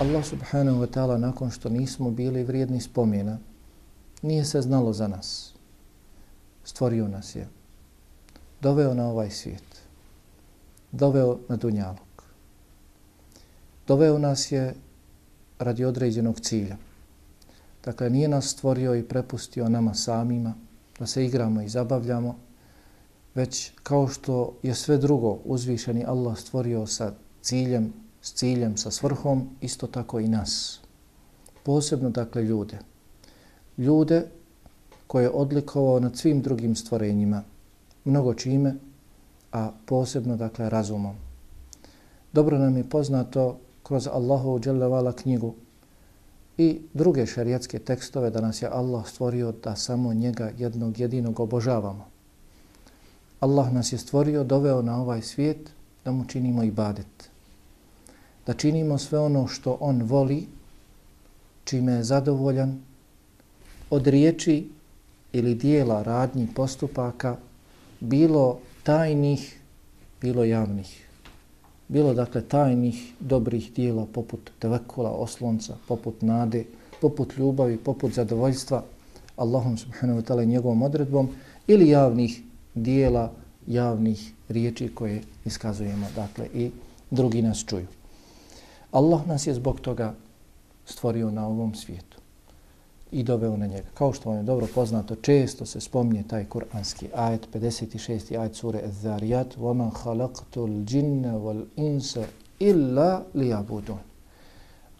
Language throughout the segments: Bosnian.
Allah subhanahu wa ta'ala nakon što nismo bili vrijedni spomena, nije se znalo za nas. Stvorio nas je. Doveo na ovaj svijet. Doveo na Dunjalog. Doveo nas je radi određenog cilja. Dakle, nije nas stvorio i prepustio nama samima da se igramo i zabavljamo, već kao što je sve drugo uzvišeni Allah stvorio sa ciljem, s ciljem, sa svrhom, isto tako i nas. Posebno, dakle, ljude. Ljude koje je odlikovao nad svim drugim stvorenjima, mnogo čime, a posebno, dakle, razumom. Dobro nam je poznato kroz Allahovu dželjavala knjigu i druge šarijatske tekstove da nas je Allah stvorio da samo njega jednog jedinog obožavamo. Allah nas je stvorio, doveo na ovaj svijet da mu činimo ibadet. Da činimo sve ono što on voli, čime je zadovoljan, od riječi ili dijela radnji postupaka, bilo tajnih, bilo javnih. Bilo dakle tajnih, dobrih dijela poput tevekula, oslonca, poput nade, poput ljubavi, poput zadovoljstva Allahom subhanahu wa ta'ala njegovom odredbom ili javnih dijela javnih riječi koje iskazujemo, dakle, i drugi nas čuju. Allah nas je zbog toga stvorio na ovom svijetu i doveo na njega. Kao što vam je dobro poznato, često se spomnje taj kuranski ajet, 56. ajet sure Az-Zariyat, وَمَنْ خَلَقْتُ الْجِنَّ وَالْإِنْسَ إِلَّا لِيَعْبُدُونَ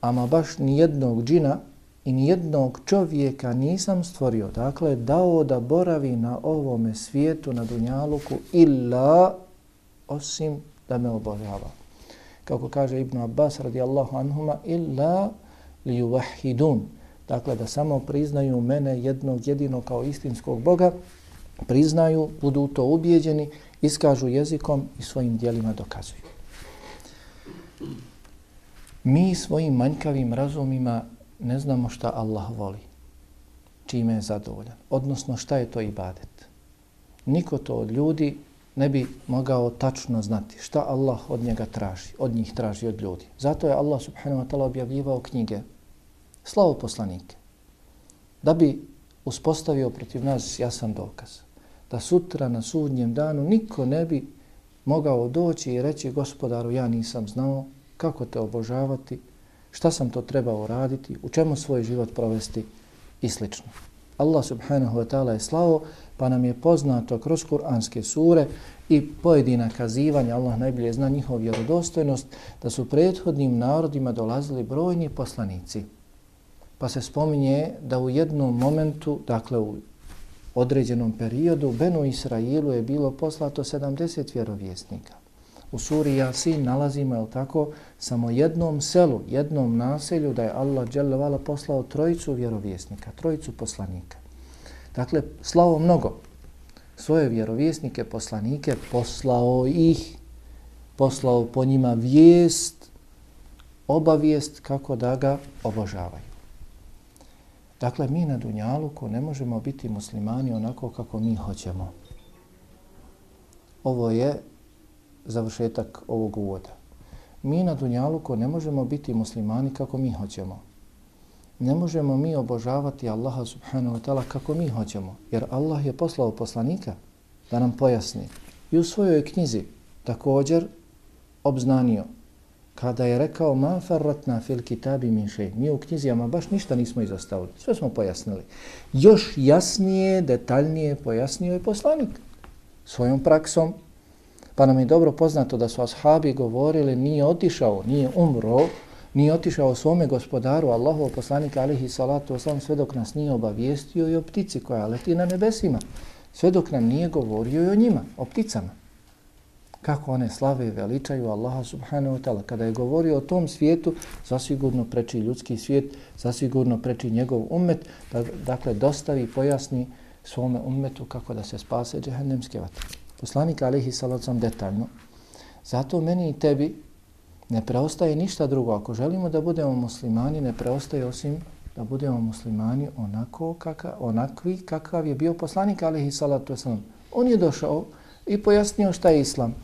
Ama baš nijednog džina i nijednog čovjeka nisam stvorio, dakle, dao da boravi na ovome svijetu, na Dunjaluku, illa osim da me obožava. Kako kaže Ibn Abbas radijallahu anhuma, illa li juvahidun. Dakle, da samo priznaju mene jednog jedino kao istinskog Boga, priznaju, budu to ubijeđeni, iskažu jezikom i svojim dijelima dokazuju. Mi svojim manjkavim razumima ne znamo šta Allah voli, čime je zadovoljan, odnosno šta je to ibadet. Niko to od ljudi ne bi mogao tačno znati šta Allah od njega traži, od njih traži od ljudi. Zato je Allah subhanahu wa ta'ala objavljivao knjige, slavo poslanike, da bi uspostavio protiv nas jasan dokaz. Da sutra na sudnjem danu niko ne bi mogao doći i reći gospodaru ja nisam znao kako te obožavati, šta sam to trebao raditi, u čemu svoj život provesti i slično. Allah subhanahu wa ta'ala je slao, pa nam je poznato kroz kuranske sure i pojedina kazivanja, Allah najbolje zna njihov vjerodostojnost, da su prethodnim narodima dolazili brojni poslanici. Pa se spominje da u jednom momentu, dakle u određenom periodu, Benu Israilu je bilo poslato 70 vjerovjesnika u suri Yasin nalazimo, je tako, samo jednom selu, jednom naselju da je Allah dželjavala poslao trojicu vjerovjesnika, trojicu poslanika. Dakle, slavo mnogo svoje vjerovjesnike, poslanike, poslao ih, poslao po njima vijest, obavijest kako da ga obožavaju. Dakle, mi na Dunjaluku ne možemo biti muslimani onako kako mi hoćemo. Ovo je završetak ovog uvoda. Mi na Dunjaluku ne možemo biti muslimani kako mi hoćemo. Ne možemo mi obožavati Allaha subhanahu wa ta'ala kako mi hoćemo. Jer Allah je poslao poslanika da nam pojasni. I u svojoj knjizi također obznanio kada je rekao ma farratna fil kitabi min shay. Mi u knjizijama baš ništa nismo izostavili. Sve smo pojasnili. Još jasnije, detaljnije pojasnio je poslanik svojom praksom Pa nam je dobro poznato da su ashabi govorili nije otišao, nije umro, nije otišao svome gospodaru, Allahov poslanika alihi salatu oslam, sve dok nas nije obavijestio i o ptici koja leti na nebesima. Sve dok nam nije govorio i o njima, o pticama. Kako one slave i veličaju Allaha subhanahu wa ta'ala. Kada je govorio o tom svijetu, zasigurno preči ljudski svijet, zasigurno preči njegov umet, da, dakle dostavi i pojasni svome umetu kako da se spase džehennemske vatre poslanik alihi salacom detaljno. Zato meni i tebi ne preostaje ništa drugo. Ako želimo da budemo muslimani, ne preostaje osim da budemo muslimani onako kaka, onakvi kakav je bio poslanik alihi salatu wasalam. On je došao i pojasnio šta je islam.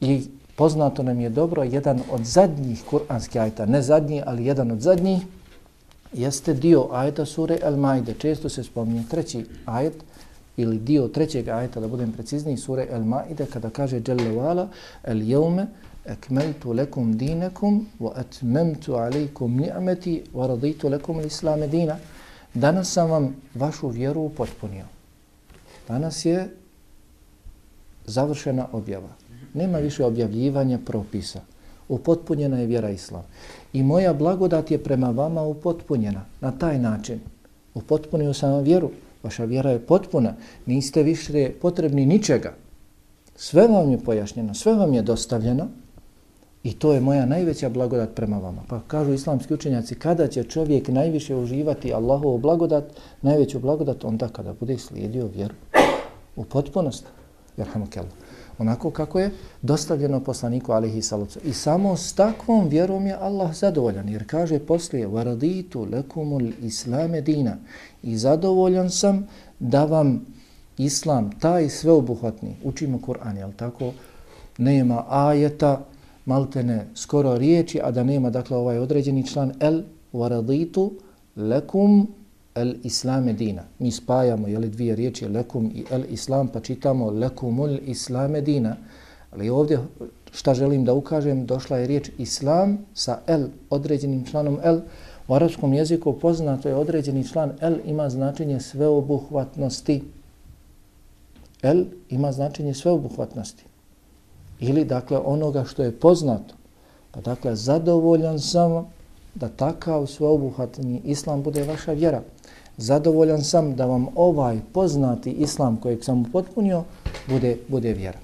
I Poznato nam je dobro, jedan od zadnjih kuranskih ajta, ne zadnji, ali jedan od zadnjih, jeste dio ajta sure El Maide. Često se spominje treći ajet ili dio trećeg ajeta, da budem precizniji, sure El Maide, kada kaže Jelle Vala, El Jeume, ekmeltu lekum dinekum, wa atmemtu alaikum ni'meti, wa raditu lekum l'islame dina. Danas sam vam vašu vjeru upotpunio. Danas je završena objava. Nema više objavljivanja propisa. Upotpunjena je vjera Islam. I moja blagodat je prema vama upotpunjena na taj način. Upotpunio sam vam vjeru. Vaša vjera je potpuna. Niste više potrebni ničega. Sve vam je pojašnjeno, sve vam je dostavljeno. I to je moja najveća blagodat prema vama. Pa kažu islamski učenjaci, kada će čovjek najviše uživati Allahovu blagodat, najveću blagodat, onda kada bude slijedio vjeru u potpunosti. Jerhamukallah. Onako kako je dostavljeno poslaniku alihi salucu. I samo s takvom vjerom je Allah zadovoljan. Jer kaže poslije, varaditu lekumul islame dina. I zadovoljan sam da vam islam, taj sveobuhvatni, učimo Kur'an, jel tako? Nema ajeta, maltene skoro riječi, a da nema dakle ovaj određeni član el waraditu lekum el islame dina. Mi spajamo jeli, dvije riječi lekum i el islam pa čitamo lekumul islame dina. Ali ovdje šta želim da ukažem, došla je riječ islam sa el određenim članom el. U arapskom jeziku poznato je određeni član el ima značenje sveobuhvatnosti. El ima značenje sveobuhvatnosti ili dakle onoga što je poznato. Pa dakle zadovoljan sam da takav sveobuhvatni islam bude vaša vjera. Zadovoljan sam da vam ovaj poznati islam kojeg sam upotpunio bude, bude vjera.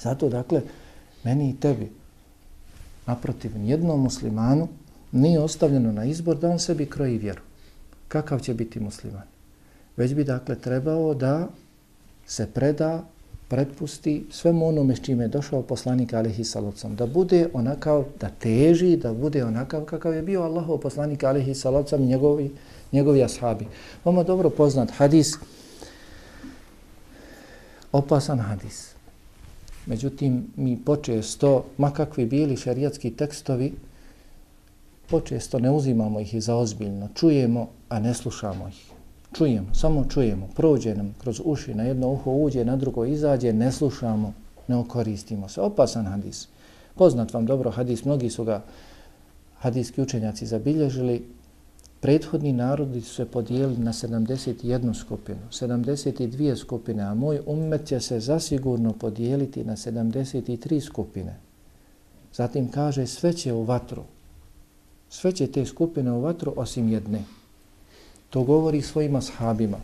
Zato dakle meni i tebi naprotiv jednom muslimanu nije ostavljeno na izbor da on sebi kroji vjeru. Kakav će biti musliman? Već bi dakle trebao da se preda prepusti svemu onome s čime je došao poslanik alihi salocam, da bude onakav, da teži, da bude onakav kakav je bio Allahov poslanik alihi salocam i njegovi, njegovi ashabi. Vama dobro poznat hadis, opasan hadis. Međutim, mi počesto, makakvi bili šarijatski tekstovi, počesto ne uzimamo ih i za ozbiljno. Čujemo, a ne slušamo ih čujemo, samo čujemo, prođe nam kroz uši, na jedno uho uđe, na drugo izađe, ne slušamo, ne okoristimo se. Opasan hadis. Poznat vam dobro hadis, mnogi su ga hadijski učenjaci zabilježili. Prethodni narodi su se podijelili na 71 skupinu, 72 skupine, a moj ummet će se zasigurno podijeliti na 73 skupine. Zatim kaže sve će u vatru, sve će te skupine u vatru osim jedne. To govori svojim ashabima.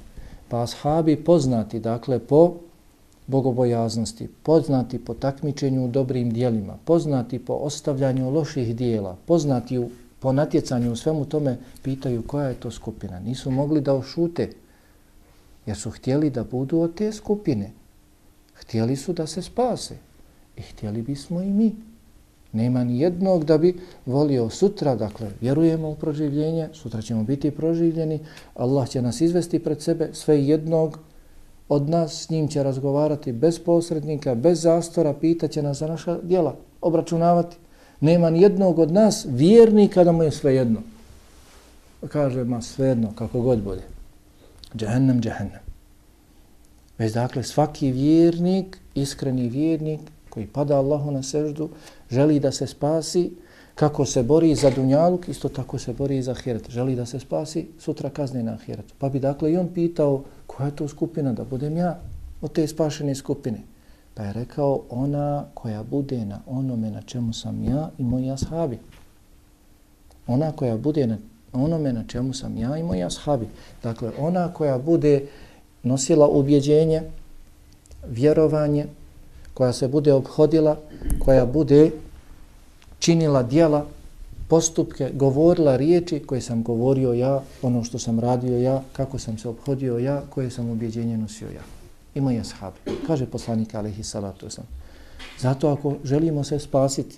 Pa ashabi poznati, dakle, po bogobojaznosti, poznati po takmičenju u dobrim dijelima, poznati po ostavljanju loših dijela, poznati u, po natjecanju u svemu tome, pitaju koja je to skupina. Nisu mogli da ošute, jer su htjeli da budu od te skupine. Htjeli su da se spase. I htjeli bismo i mi. Nema ni jednog da bi volio sutra, dakle, vjerujemo u proživljenje, sutra ćemo biti proživljeni, Allah će nas izvesti pred sebe, sve jednog od nas s njim će razgovarati bez posrednika, bez zastora, pitaće nas za naša djela, obračunavati. Nema ni jednog od nas vjernika da mu je sve jedno. Pa kaže, ma sve jedno, kako god bude. Džehennem, džehennem. Već dakle, svaki vjernik, iskreni vjernik, koji pada Allahu na seždu, želi da se spasi, kako se bori za dunjaluk, isto tako se bori i za ahiret. Želi da se spasi, sutra kazne na ahiretu. Pa bi dakle i on pitao koja je to skupina da budem ja od te spašene skupine. Pa je rekao ona koja bude na onome na čemu sam ja i moji ashabi. Ona koja bude na onome na čemu sam ja i moji ashabi. Dakle, ona koja bude nosila ubjeđenje, vjerovanje, koja se bude obhodila, koja bude činila dijela, postupke, govorila riječi koje sam govorio ja, ono što sam radio ja, kako sam se obhodio ja, koje sam ubjeđenje nosio ja. I moji ashabi. Kaže poslanik alaihi salatu sam. Zato ako želimo se spasiti,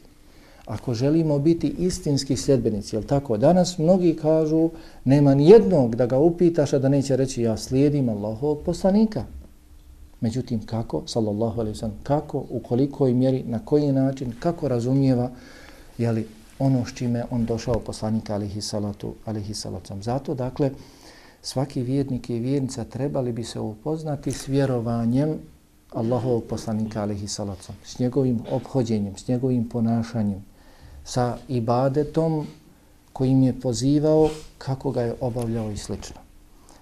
ako želimo biti istinski sljedbenici, jel tako? Danas mnogi kažu, nema ni jednog da ga upitaš, a da neće reći ja slijedim Allahovog poslanika. Međutim, kako, sallallahu alaihi sallam, kako, u kolikoj mjeri, na koji način, kako razumijeva, jeli, ono s čime on došao poslanika alihi salatu, alihi salacom. Zato, dakle, svaki vjernik i vjernica trebali bi se upoznati s vjerovanjem Allahovog poslanika alihi salacom, s njegovim obhođenjem, s njegovim ponašanjem, sa ibadetom kojim je pozivao, kako ga je obavljao i slično.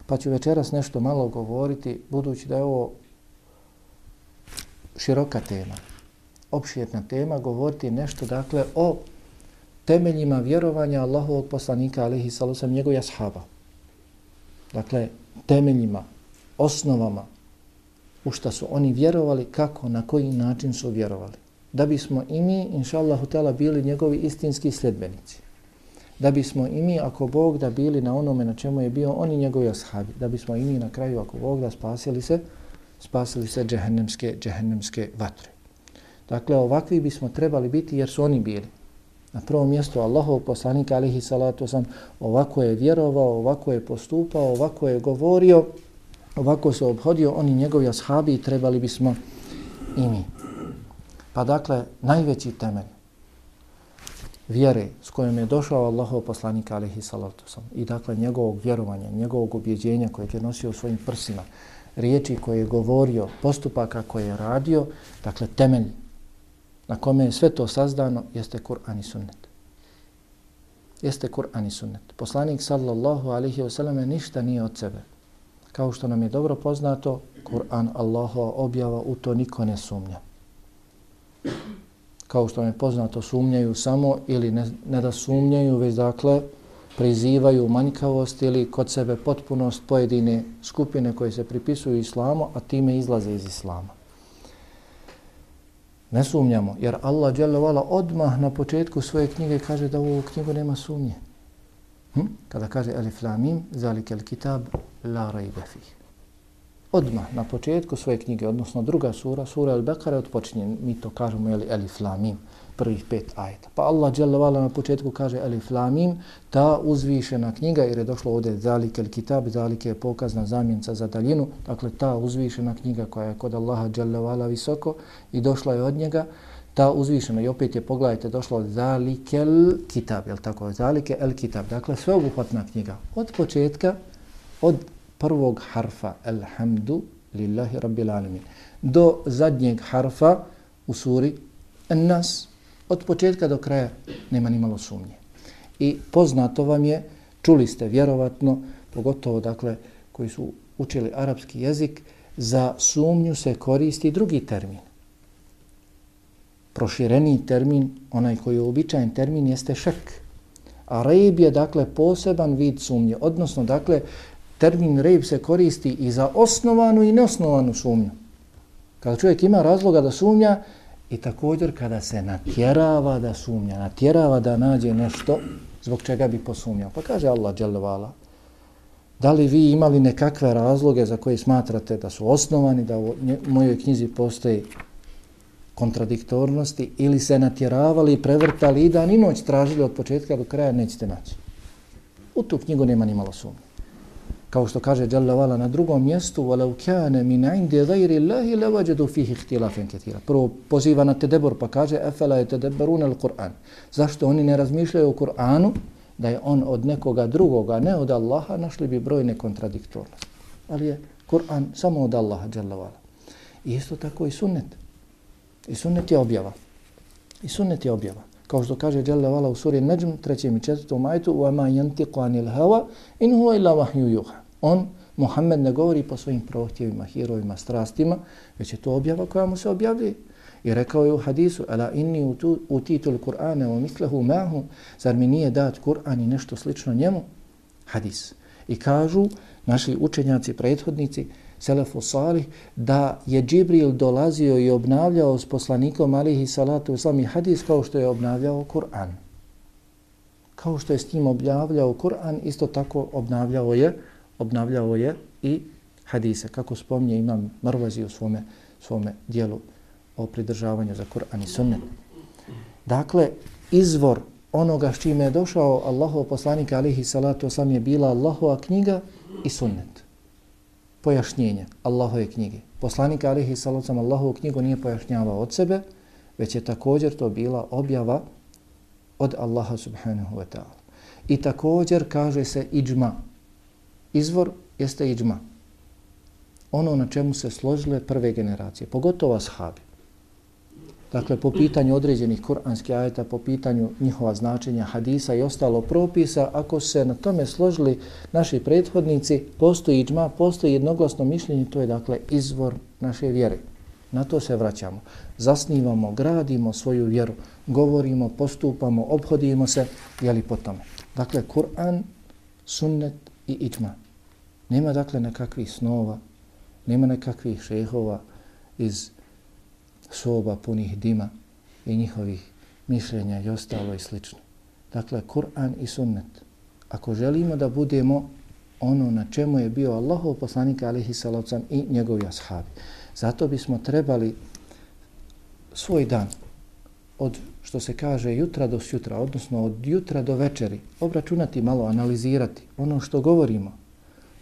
Pa ću večeras nešto malo govoriti, budući da je ovo široka tema, opšijetna tema, govoriti nešto dakle o temeljima vjerovanja Allahovog poslanika alihi sallam njegovih ashaba. Dakle, temeljima, osnovama u šta su oni vjerovali, kako, na koji način su vjerovali. Da bismo i mi, inša Allahu bili njegovi istinski sljedbenici. Da bismo i mi, ako Bog da bili na onome na čemu je bio oni njegovi ashabi. Da bismo i mi na kraju, ako Bog da spasili se, spasili se džehennemske, džehennemske vatre. Dakle, ovakvi bismo trebali biti jer su oni bili. Na prvom mjestu Allahov poslanik alihi salatu sam ovako je vjerovao, ovako je postupao, ovako je govorio, ovako se obhodio, oni njegovi ashabi trebali bismo i mi. Pa dakle, najveći temelj vjere s kojom je došao Allahov poslanik alihi salatu sam i dakle njegovog vjerovanja, njegovog objeđenja kojeg je nosio u svojim prsima, riječi koje je govorio, postupaka koje je radio, dakle temelj na kome je sve to sazdano, jeste Kur'an i sunnet. Jeste Kur'an i sunnet. Poslanik sallallahu alihi wasallam ništa nije od sebe. Kao što nam je dobro poznato, Kur'an Allahova objava u to niko ne sumnja. Kao što nam je poznato, sumnjaju samo ili ne, ne da sumnjaju, već dakle prizivaju manjkavost ili kod sebe potpunost pojedine skupine koje se pripisuju islamu, a time izlaze iz islama. Ne sumnjamo, jer Allah dželevala odmah na početku svoje knjige kaže da u ovu knjigu nema sumnje. Hm? Kada kaže Alif Lamim, zalike kitab la rajbe fih. Odmah na početku svoje knjige, odnosno druga sura, sura Al-Bekara, odpočinje, mi to kažemo, jeli Alif Lamim prvih pet ajeta. Pa Allah dželle na početku kaže Alif Lam Mim, ta uzvišena knjiga jer je došlo ovdje Zalike el Kitab, Zalike je pokazna zamjenca za daljinu, dakle ta uzvišena knjiga koja je kod Allaha dželle visoko i došla je od njega, ta uzvišena i opet je pogledajte došlo od Zalike el Kitab, je tako? Zalike el Kitab, dakle sveobuhvatna knjiga od početka od prvog harfa Elhamdu lillahi rabbil alamin do zadnjeg harfa u suri An-Nas od početka do kraja nema ni malo sumnje. I poznato vam je, čuli ste vjerovatno, pogotovo dakle koji su učili arapski jezik, za sumnju se koristi drugi termin. Prošireni termin, onaj koji je uobičajen termin, jeste šek. A rejb je dakle poseban vid sumnje, odnosno dakle termin rejb se koristi i za osnovanu i neosnovanu sumnju. Kada čovjek ima razloga da sumnja, I također kada se natjerava da sumnja, natjerava da nađe nešto zbog čega bi posumnjao. Pa kaže Allah dželjavala, da li vi imali nekakve razloge za koje smatrate da su osnovani, da u mojoj knjizi postoji kontradiktornosti ili se natjeravali i prevrtali i dan i noć tražili od početka do kraja, nećete naći. U tu knjigu nema ni malo sumnje kao što kaže Jalla Vala na drugom mjestu وَلَوْ كَانَ مِنْ عِنْدِ غَيْرِ اللَّهِ لَوَجَدُوا فِيهِ اخْتِلَافًا كَثِيرًا Prvo poziva na tedebor pa kaže أَفَلَا يَتَدَبَّرُونَ الْقُرْآنِ Zašto oni ne razmišljaju o Kur'anu da je on od nekoga drugoga, ne od Allaha, našli bi brojne kontradiktornosti. Ali je Kur'an samo od Allaha Jalla Vala. I isto tako i sunnet. I sunnet je objava. I sunnet je objava kao što kaže Jalla Vala u suri Najm, trećem i četvrtom ajtu, وَمَا يَنْتِقُ عَنِ الْهَوَا إِنْ هُوَ إِلَّا وَحْيُ يُوحَ On, Muhammed, ne govori po svojim prohtjevima, hirovima, strastima, već je to objava koja mu se objavljuje. I rekao je u hadisu, ala inni utitul l-Qur'ane o mislehu mahu, zar mi nije dat Kur'an i nešto slično njemu? Hadis. I kažu naši učenjaci, prethodnici, Selefu Salih, da je Džibril dolazio i obnavljao s poslanikom alihi salatu uslam hadis kao što je obnavljao Kur'an. Kao što je s njim obnavljao Kur'an, isto tako obnavljao je obnavljao je i hadise, kako spomnje imam Marvazi u svome, svome dijelu o pridržavanju za Kur'an i sunnet. Dakle, izvor onoga s čime je došao Allahov poslanik alihi salatu osam je bila Allahova knjiga i sunnet. Pojašnjenje Allahove knjige. Poslanik alihi salacom Allahovu knjigu nije pojašnjavao od sebe, već je također to bila objava od Allaha subhanahu wa ta'ala. I također kaže se iđma. Izvor jeste iđma. Ono na čemu se složile prve generacije, pogotovo ashabi. Dakle, po pitanju određenih kuranskih ajeta, po pitanju njihova značenja hadisa i ostalo propisa, ako se na tome složili naši prethodnici, postoji iđma, postoji jednoglasno mišljenje, to je dakle izvor naše vjere. Na to se vraćamo. Zasnivamo, gradimo svoju vjeru, govorimo, postupamo, obhodimo se, jeli po tome. Dakle, Kur'an, sunnet i iđma. Nema dakle nekakvih snova, nema nekakvih šehova iz soba punih dima i njihovih mišljenja i ostalo i slično. Dakle, Kur'an i sunnet. Ako želimo da budemo ono na čemu je bio Allahov poslanik alihi salavcam i njegovi ashabi. Zato bismo trebali svoj dan od što se kaže jutra do sutra, odnosno od jutra do večeri, obračunati malo, analizirati ono što govorimo,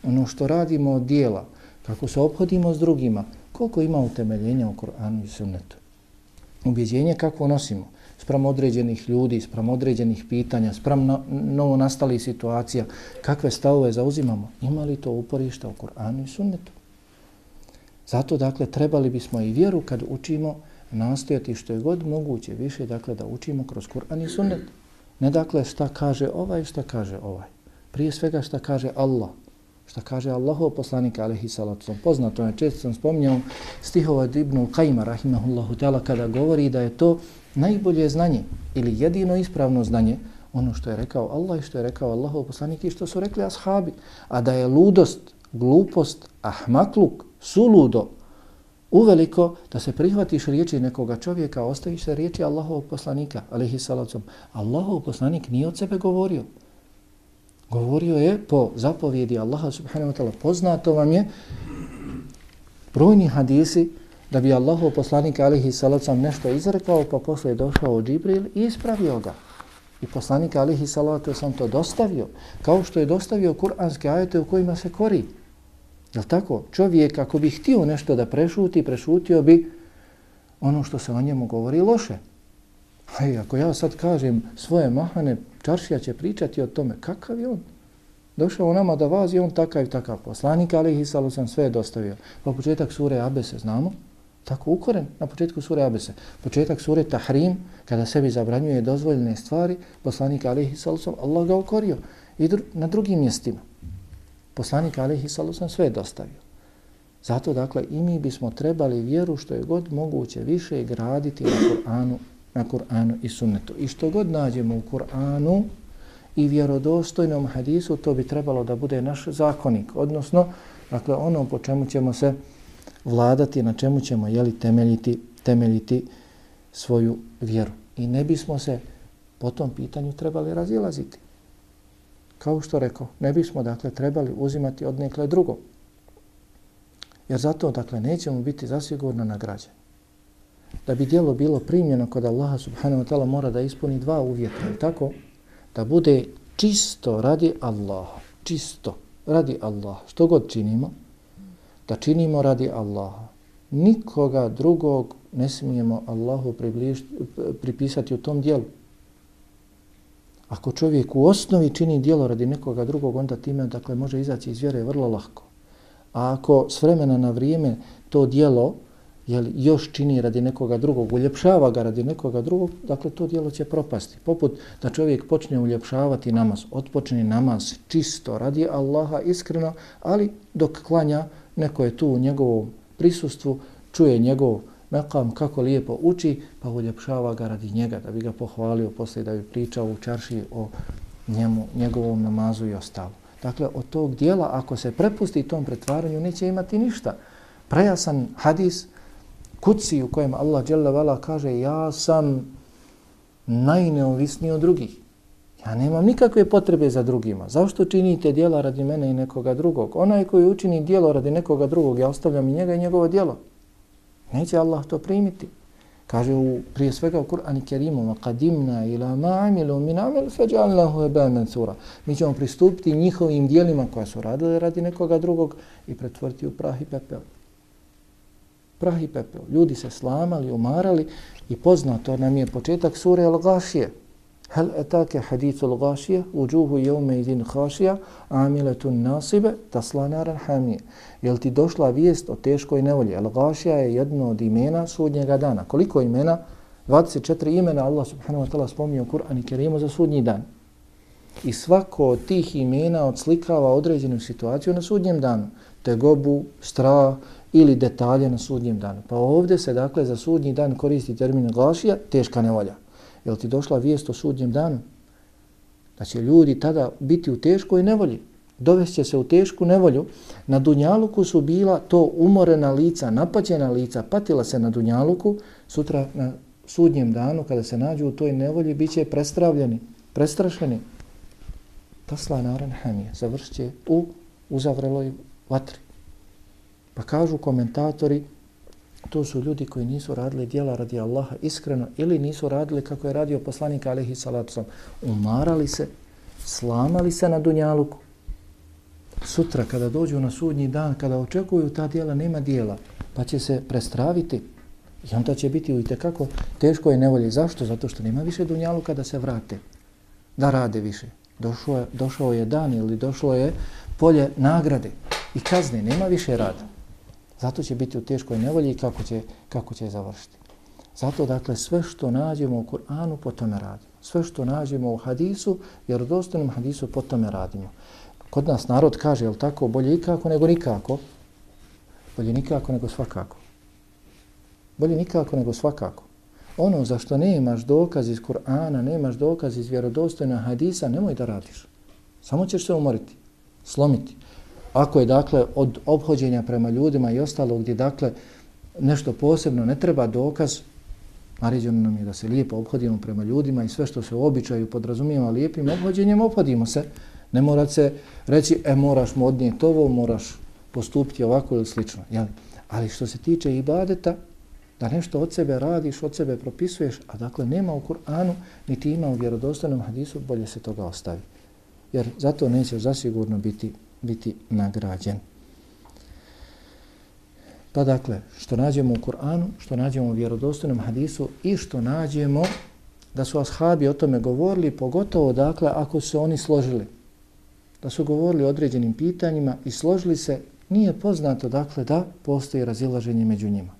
ono što radimo od dijela, kako se obhodimo s drugima, koliko ima utemeljenja u Koranu i Sunnetu. Ubjeđenje kako nosimo sprem određenih ljudi, sprem određenih pitanja, sprem no, novo nastali situacija, kakve stavove zauzimamo, ima li to uporište u Koranu i Sunnetu? Zato, dakle, trebali bismo i vjeru kad učimo nastojati što je god moguće više, dakle, da učimo kroz Kur'an i Sunnet. Ne dakle šta kaže ovaj, šta kaže ovaj. Prije svega šta kaže Allah. Šta kaže Allahov poslanik alaihi salatu. Poznato je, često sam spominjao stihova Ibnu Qajma rahimahullahu ta'ala kada govori da je to najbolje znanje ili jedino ispravno znanje ono što je rekao Allah i što je rekao Allahov poslanik i što su rekli ashabi. A da je ludost, glupost, ahmakluk, suludo, uveliko da se prihvatiš riječi nekoga čovjeka, ostaviš se riječi Allahovog poslanika, alaihi salacom. Allahov poslanik nije od sebe govorio. Govorio je po zapovjedi Allaha subhanahu wa ta'ala. Poznato vam je brojni hadisi da bi Allahov poslanik alihi salacom nešto izrekao, pa posle je došao Džibril i ispravio ga. I poslanik alihi salatu sam to dostavio, kao što je dostavio kuranske ajete u kojima se kori. Je tako? Čovjek ako bi htio nešto da prešuti, prešutio bi ono što se o njemu govori loše. Hej, ako ja sad kažem svoje mahane, čaršija će pričati o tome, kakav je on? Došao nama da vazi on takav i takav poslanik, ali ih sam sve dostavio. Pa početak sure Abese znamo, tako ukoren na početku sure Abese. Početak sure Tahrim, kada sebi zabranjuje dozvoljene stvari, poslanik alihi sam, Allah ga ukorio. I dru na drugim mjestima. Poslanik alihi sam sve dostavio. Zato, dakle, i mi bismo trebali vjeru što je god moguće više graditi na Kur'anu na Kur'anu i sunnetu. I što god nađemo u Kur'anu i vjerodostojnom hadisu, to bi trebalo da bude naš zakonik. Odnosno, dakle, ono po čemu ćemo se vladati, na čemu ćemo jeli, temeljiti, temeljiti svoju vjeru. I ne bismo se po tom pitanju trebali razilaziti. Kao što rekao, ne bismo dakle trebali uzimati od nekle drugo. Jer zato dakle nećemo biti zasigurno nagrađeni da bi dijelo bilo primljeno kod Allaha subhanahu wa ta'ala mora da ispuni dva uvjeta. Tako da bude čisto radi Allaha. Čisto radi Allaha. Što god činimo, da činimo radi Allaha. Nikoga drugog ne smijemo Allahu pripisati u tom dijelu. Ako čovjek u osnovi čini dijelo radi nekoga drugog, onda time dakle, može izaći iz vjere vrlo lahko. A ako s vremena na vrijeme to dijelo jel, još čini radi nekoga drugog, uljepšava ga radi nekoga drugog, dakle to dijelo će propasti. Poput da čovjek počne uljepšavati namaz, otpočne namaz čisto radi Allaha iskreno, ali dok klanja neko je tu u njegovom prisustvu, čuje njegov mekam kako lijepo uči, pa uljepšava ga radi njega, da bi ga pohvalio posle da bi pričao u čarši o njemu, njegovom namazu i ostalo. Dakle, od tog dijela, ako se prepusti tom pretvaranju, neće imati ništa. Prejasan hadis, kuci u kojem Allah dželle kaže ja sam najneovisniji od drugih. Ja nemam nikakve potrebe za drugima. Zašto činite dijela radi mene i nekoga drugog? Onaj koji učini dijelo radi nekoga drugog, ja ostavljam i njega i njegovo dijelo. Neće Allah to primiti. Kaže u, prije svega u Kur'ani Kerimu qadimna ila ma عَمِلُوا min amel فَجَعَلْنَهُ eba mansura. Mi ćemo pristupiti njihovim dijelima koja su radili radi nekoga drugog i pretvoriti u prah i pepel. Prah i pepeo. Ljudi se slamali, umarali i poznato nam je početak sure Al-Gashije. Hel etake hadithu Al-Gashije, uđuhu jevme idin hašija, amiletun nasibe, taslanaran hamije. Jel ti došla vijest o teškoj nevolji? Al-Gashija je jedno od imena sudnjega dana. Koliko imena? 24 imena Allah subhanahu wa ta'ala spominje u Kur'an i Kerimu za sudnji dan. I svako od tih imena odslikava određenu situaciju na sudnjem danu. Tegobu, strah ili detalje na sudnjem danu. Pa ovdje se dakle za sudnji dan koristi termin glašija, teška nevolja. Jel ti došla vijest o sudnjem danu? Da će ljudi tada biti u teškoj nevolji. Dovešće se u tešku nevolju. Na Dunjaluku su bila to umorena lica, napaćena lica, patila se na Dunjaluku. Sutra na sudnjem danu, kada se nađu u toj nevolji, bit će prestravljeni, prestrašeni. Tasla naran hamije, završće u uzavreloj vatri. Pa kažu komentatori, to su ljudi koji nisu radili dijela radi Allaha iskreno ili nisu radili kako je radio poslanik alihi salatu sam. Umarali se, slamali se na dunjaluku. Sutra kada dođu na sudnji dan, kada očekuju ta dijela, nema dijela, pa će se prestraviti i onda će biti u kako teško je nevolje. Zašto? Zato što nema više dunjaluka da se vrate, da rade više. Došlo je, došao je dan ili došlo je polje nagrade i kazne, nema više rada. Zato će biti u teškoj nevolji i kako će, kako će završiti. Zato, dakle, sve što nađemo u Kur'anu, po tome radimo. Sve što nađemo u hadisu, jer u dostanom hadisu, po tome radimo. Kod nas narod kaže, jel tako, bolje ikako nego nikako? Bolje nikako nego svakako. Bolje nikako nego svakako. Ono za što nemaš dokaz iz Kur'ana, nemaš dokaz iz vjerodostojna hadisa, nemoj da radiš. Samo ćeš se umoriti, slomiti. Ako je dakle od obhođenja prema ljudima i ostalo gdje dakle nešto posebno ne treba dokaz, naređeno nam je da se lijepo obhodimo prema ljudima i sve što se u običaju podrazumijeva lijepim obhođenjem, obhodimo se. Ne mora se reći, e moraš mu odnijeti ovo, moraš postupiti ovako ili slično. Jel? Ali što se tiče ibadeta, da nešto od sebe radiš, od sebe propisuješ, a dakle nema u Kur'anu, niti ima u vjerodostojnom hadisu, bolje se toga ostavi. Jer zato neće zasigurno biti biti nagrađen. Pa dakle, što nađemo u Kur'anu, što nađemo u vjerodostojnom hadisu i što nađemo da su ashabi o tome govorili, pogotovo dakle ako su oni složili, da su govorili o određenim pitanjima i složili se, nije poznato dakle da postoji razilaženje među njima.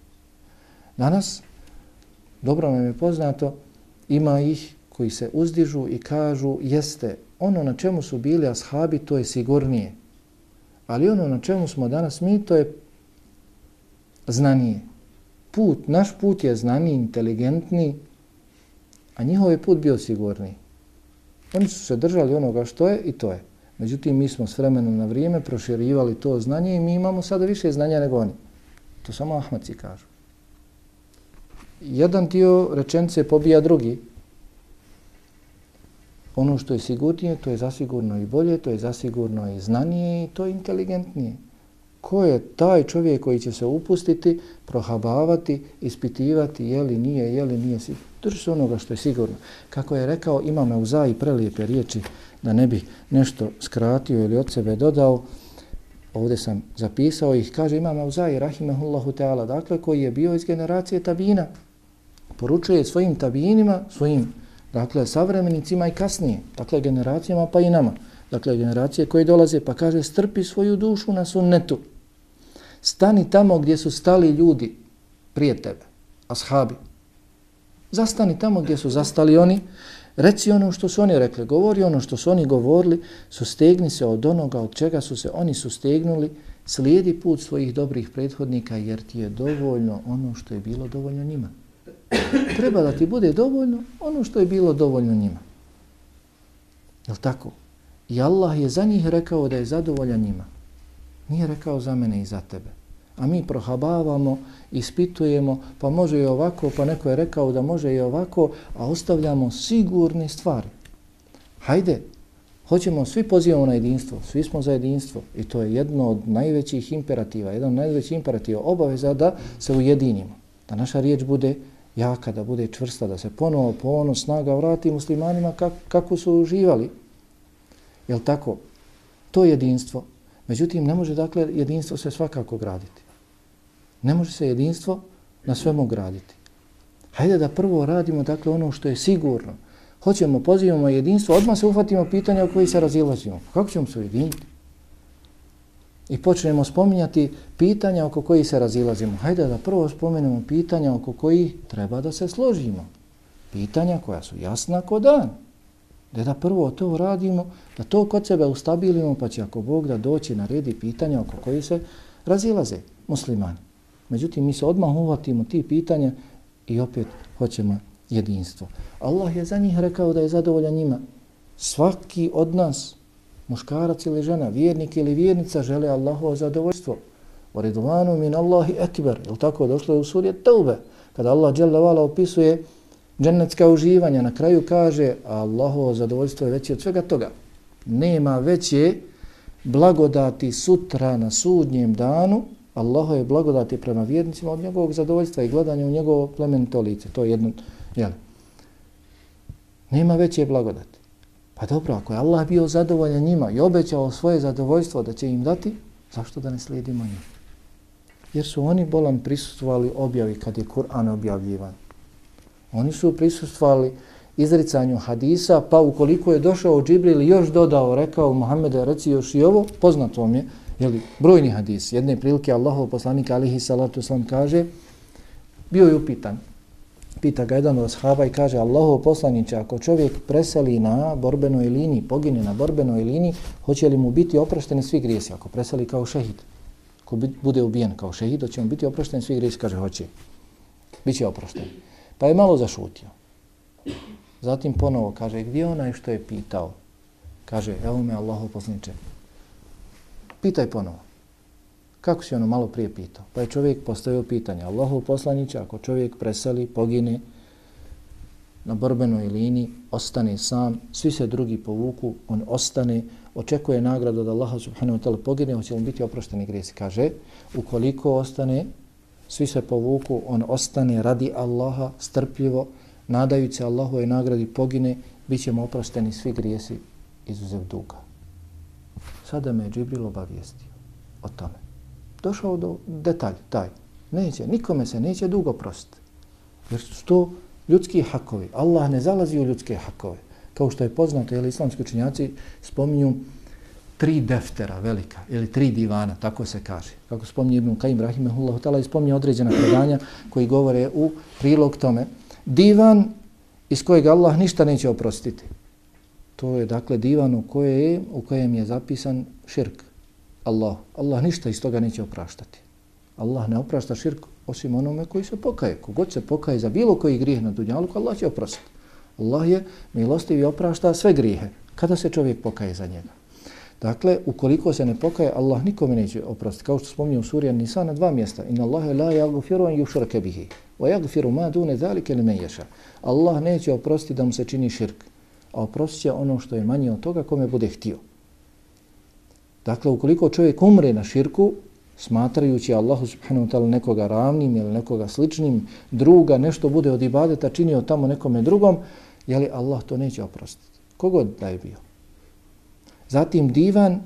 Danas, dobro nam je poznato, ima ih koji se uzdižu i kažu jeste ono na čemu su bili ashabi, to je sigurnije. Ali ono na čemu smo danas mi, to je znanije. Put, naš put je znaniji, inteligentniji, a njihov je put bio sigurniji. Oni su se držali onoga što je i to je. Međutim, mi smo s vremenom na vrijeme proširivali to znanje i mi imamo sada više znanja nego oni. To samo Ahmaci kažu. Jedan dio rečence pobija drugi ono što je sigurnije, to je zasigurno i bolje, to je zasigurno i znanije i to je inteligentnije. Ko je taj čovjek koji će se upustiti, prohabavati, ispitivati je li nije, je li nije sigurno. Drži se onoga što je sigurno. Kako je rekao, imame u i prelijepe riječi da ne bi nešto skratio ili od sebe dodao. Ovdje sam zapisao ih. Kaže imame u i rahimahullahu teala, dakle, koji je bio iz generacije tabina. Poručuje svojim tabinima, svojim Dakle, savremenicima i kasnije, dakle, generacijama pa i nama. Dakle, generacije koje dolaze pa kaže strpi svoju dušu na sunnetu. Stani tamo gdje su stali ljudi prije tebe, ashabi. Zastani tamo gdje su zastali oni. Reci ono što su oni rekli, govori ono što su oni govorili, sustegni se od onoga od čega su se oni sustegnuli, slijedi put svojih dobrih prethodnika jer ti je dovoljno ono što je bilo dovoljno njima. Treba da ti bude dovoljno ono što je bilo dovoljno njima. Jel tako? I Allah je za njih rekao da je zadovoljan njima. Nije rekao za mene i za tebe. A mi prohabavamo, ispitujemo, pa može i ovako, pa neko je rekao da može i ovako, a ostavljamo sigurne stvari. Hajde, hoćemo, svi pozivamo na jedinstvo, svi smo za jedinstvo i to je jedno od najvećih imperativa, jedan od najvećih imperativa, obaveza da se ujedinimo, da naša riječ bude jaka, da bude čvrsta, da se ponovo po ono snaga vrati muslimanima kak, kako su uživali. Jel tako? To je jedinstvo. Međutim, ne može dakle jedinstvo se svakako graditi. Ne može se jedinstvo na svemu graditi. Hajde da prvo radimo dakle ono što je sigurno. Hoćemo, pozivamo jedinstvo, odmah se uhvatimo pitanja o koji se razilazimo. Kako ćemo se ujediniti? I počnemo spominjati pitanja oko koji se razilazimo. Hajde da prvo spomenemo pitanja oko koji treba da se složimo. Pitanja koja su jasna ko dan. Da da prvo to radimo, da to kod sebe ustabilimo, pa će ako Bog da doći na redi pitanja oko koji se razilaze muslimani. Međutim, mi se odmah uvatimo ti pitanja i opet hoćemo jedinstvo. Allah je za njih rekao da je zadovoljan njima. Svaki od nas, muškarac ili žena, vjernik ili vjernica, žele Allahovo zadovoljstvo. U redovanu min Allahi ekber. Je tako došlo je u surje Taube? Kada Allah dželle opisuje džennetska uživanja, na kraju kaže Allahovo zadovoljstvo je veće od svega toga. Nema veće blagodati sutra na sudnjem danu Allaho je blagodati prema vjernicima od njegovog zadovoljstva i gledanja u njegovo plemenito lice. To je jedno, jel? Nema veće blagodati. Pa dobro, ako je Allah bio zadovoljan njima i obećao svoje zadovoljstvo da će im dati, zašto da ne slijedimo njih? Jer su oni bolan prisustvovali objavi kad je Kur'an objavljivan. Oni su prisustvovali izricanju hadisa, pa ukoliko je došao Džibril još dodao, rekao Muhammede, reci još i ovo, poznato vam je, jeli, brojni hadis. Jedne prilike Allahov poslanik alihi salatu sam kaže, bio je upitan. Pita ga jedan od shaba i kaže, Allahov poslaniće, ako čovjek preseli na borbenoj liniji, pogine na borbenoj liniji, hoće li mu biti oprošteni svi grijesi? Ako preseli kao šehid, ako bude ubijen kao šehid, hoće mu biti oprošteni svi grijesi? Kaže, hoće. Biće oprošten. Pa je malo zašutio. Zatim ponovo kaže, gdje onaj što je pitao? Kaže, evo me Allahov poslaniće, Pitaj ponovo. Kako si ono malo prije pitao? Pa je čovjek postavio pitanje. Allahu poslanića, ako čovjek preseli, pogine na borbenoj liniji, ostane sam, svi se drugi povuku, on ostane, očekuje nagradu od Allaha subhanahu wa ta'ala pogine, hoće mu biti oprošteni grijesi. Kaže, ukoliko ostane, svi se povuku, on ostane radi Allaha strpljivo, nadajući se Allahu i nagradi pogine, bit ćemo oprošteni svi grijesi izuzev duga. Sada me je Džibril obavijestio o tome. Došao do detalj, taj. Neće, nikome se neće dugo prostiti. Jer su to ljudski hakovi. Allah ne zalazi u ljudske hakove. Kao što je poznato, jel, islamski učinjaci spominju tri deftera velika, ili tri divana, tako se kaže. Kako spominje Ibn Kajim Rahimahullahu ta'ala i spominje određena predanja koji govore u prilog tome. Divan iz kojeg Allah ništa neće oprostiti. To je dakle divan u, koje je, u kojem je zapisan širk. Allah. Allah ništa iz toga neće opraštati. Allah ne oprašta širk osim onome koji se pokaje. Kogod se pokaje za bilo koji grijeh na dunjalu, Allah će oprostiti. Allah je milostiv i oprašta sve grijehe kada se čovjek pokaje za njega. Dakle, ukoliko se ne pokaje, Allah nikome neće oprostiti. Kao što spominje u suri Nisa na dva mjesta. Inna Allahe la yagfiru an yushrake bihi. Wa yagfiru ma dune zalike li yasha. Allah neće oprostiti da mu se čini širk a oprostit ono što je manje od toga kome bude htio. Dakle, ukoliko čovjek umre na širku, smatrajući Allahu subhanahu wa ta'ala nekoga ravnim ili nekoga sličnim, druga, nešto bude od ibadeta činio tamo nekome drugom, je li Allah to neće oprostiti. Kogod da je bio. Zatim divan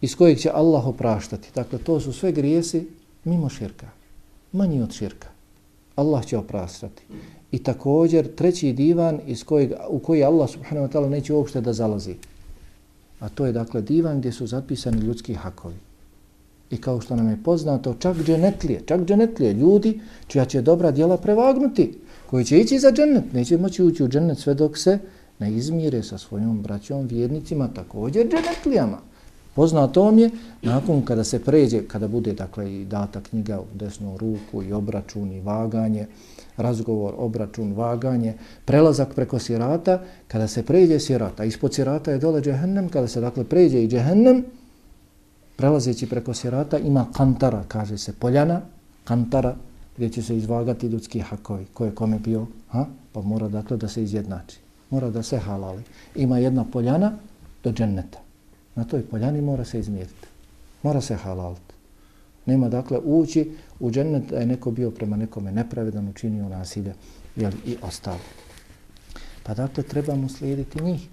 iz kojeg će Allah opraštati. Dakle, to su sve grijesi mimo širka. Manji od širka. Allah će opraštati. I također treći divan iz kojeg, u koji Allah subhanahu wa ta'ala neće uopšte da zalazi. A to je dakle divan gdje su zapisani ljudski hakovi. I kao što nam je poznato, čak dženetlije, čak dženetlije, ljudi čija će dobra djela prevagnuti, koji će ići za dženet, neće moći ući u dženet sve dok se ne izmire sa svojom braćom vjernicima, također dženetlijama. Poznato vam je, nakon kada se pređe, kada bude dakle i data knjiga u desnu ruku i obračun i vaganje, razgovor, obračun, vaganje, prelazak preko sirata, kada se pređe sirata, ispod sirata je dole džehennem, kada se dakle pređe i džehennem, prelazeći preko sirata ima kantara, kaže se poljana, kantara, gdje će se izvagati ljudski hakovi, ko je kome bio, ha? pa mora dakle da se izjednači, mora da se halali. Ima jedna poljana do dženneta. Na toj poljani mora se izmjeriti, mora se halaliti. Nema dakle ući u džennet da je neko bio prema nekome nepravedan, učinio nasilje jel, i ostalo. Pa dakle trebamo slijediti njih.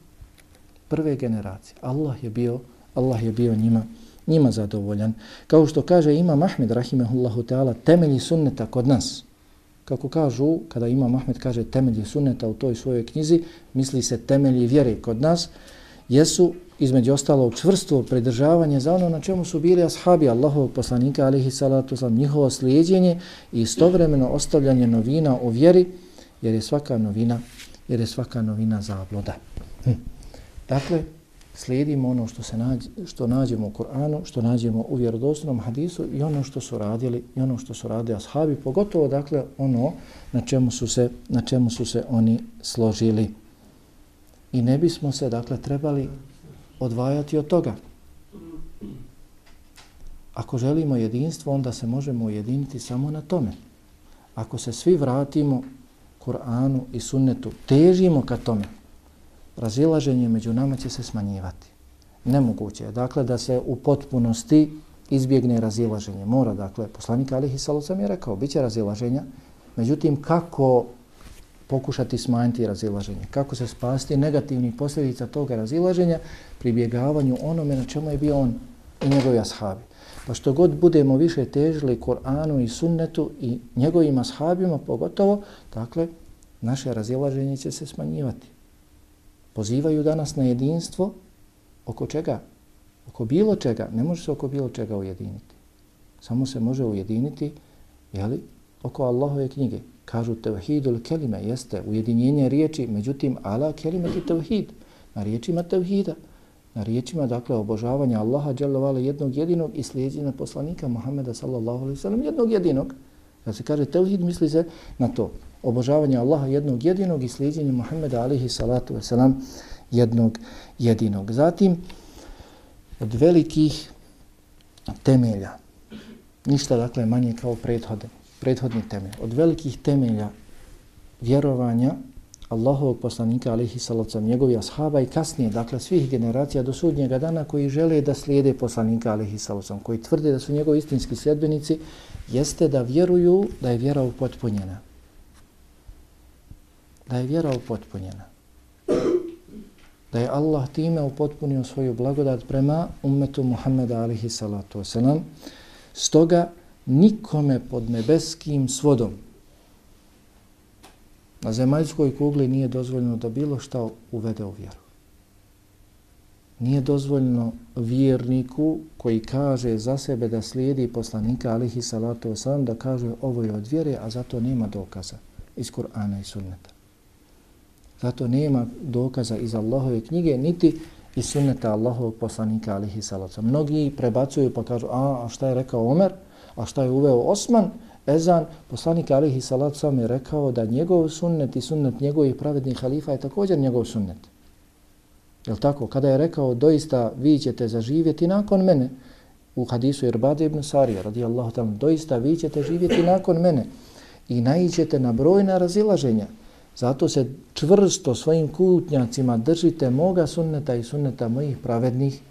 Prve generacije. Allah je bio, Allah je bio njima njima zadovoljan. Kao što kaže Imam Ahmed, rahimehullahu ta'ala, temelji sunneta kod nas. Kako kažu, kada Imam Ahmed kaže temelji sunneta u toj svojoj knjizi, misli se temelji vjere kod nas, jesu između ostalog čvrsto pridržavanje za ono na čemu su bili ashabi Allahovog poslanika alihi salatu sam njihovo slijedjenje i istovremeno ostavljanje novina u vjeri jer je svaka novina jer je svaka novina zabloda. Hm. Dakle, slijedimo ono što se nađe, što nađemo u Kur'anu, što nađemo u vjerodostojnom hadisu i ono što su radili i ono što su radili ashabi, pogotovo dakle ono na čemu su se na čemu su se oni složili. I ne bismo se dakle trebali odvajati od toga. Ako želimo jedinstvo, onda se možemo ujediniti samo na tome. Ako se svi vratimo Kur'anu i sunnetu, težimo ka tome, razilaženje među nama će se smanjivati. Nemoguće je, dakle, da se u potpunosti izbjegne razilaženje. Mora, dakle, poslanik Alihi Salosam je rekao, bit će razilaženja, međutim, kako pokušati smanjiti razilaženje, kako se spasti negativnih posljedica toga razilaženja, pribjegavanju onome na čemu je bio on i njegovi ashabi. Pa što god budemo više težili Koranu i sunnetu i njegovim ashabima pogotovo, dakle, naše razilaženje će se smanjivati. Pozivaju danas na jedinstvo oko čega? Oko bilo čega. Ne može se oko bilo čega ujediniti. Samo se može ujediniti jeli, oko Allahove knjige. Kažu tevhidul kelime, jeste ujedinjenje riječi, međutim, ala kelime ti tevhid. Na riječima tevhida na riječima, dakle, obožavanja Allaha dželovala jednog jedinog i slijedjenja poslanika Muhammeda sallallahu alaihi sallam jednog jedinog. Kad se kaže tevhid, misli se na to. Obožavanje Allaha jednog jedinog i slijedjenje Muhammeda alaihi salatu wasalam jednog jedinog. Zatim, od velikih temelja, ništa dakle manje kao prethode, prethodni temelj, od velikih temelja vjerovanja Allahovog poslanika alihi salacom, njegovi ashaba i kasnije, dakle svih generacija do sudnjega dana koji žele da slijede poslanika alihi salacom, koji tvrde da su njegovi istinski sljedbenici, jeste da vjeruju da je vjera upotpunjena. Da je vjera upotpunjena. Da je Allah time upotpunio svoju blagodat prema ummetu Muhammeda alihi salatu wasalam. Stoga nikome pod nebeskim svodom, Na zemaljskoj kugli nije dozvoljeno da bilo šta uvede u vjeru. Nije dozvoljeno vjerniku koji kaže za sebe da slijedi poslanika alihi salatu wasalam da kaže ovo je od vjere, a zato nema dokaza iz Kur'ana i sunneta. Zato nema dokaza iz Allahove knjige, niti iz sunneta Allahovog poslanika alihi salatu Mnogi prebacuju pa kažu, a, a šta je rekao Omer, a šta je uveo Osman, ezan, poslanik alihi salat sam je rekao da njegov sunnet i sunnet njegovih pravednih halifa je također njegov sunnet. Je tako? Kada je rekao doista vi ćete zaživjeti nakon mene, u hadisu Irbade ibn Sarija, radijallahu ta'ala, doista vi ćete živjeti nakon mene i naićete na brojna razilaženja. Zato se čvrsto svojim kutnjacima držite moga sunneta i sunneta mojih pravednih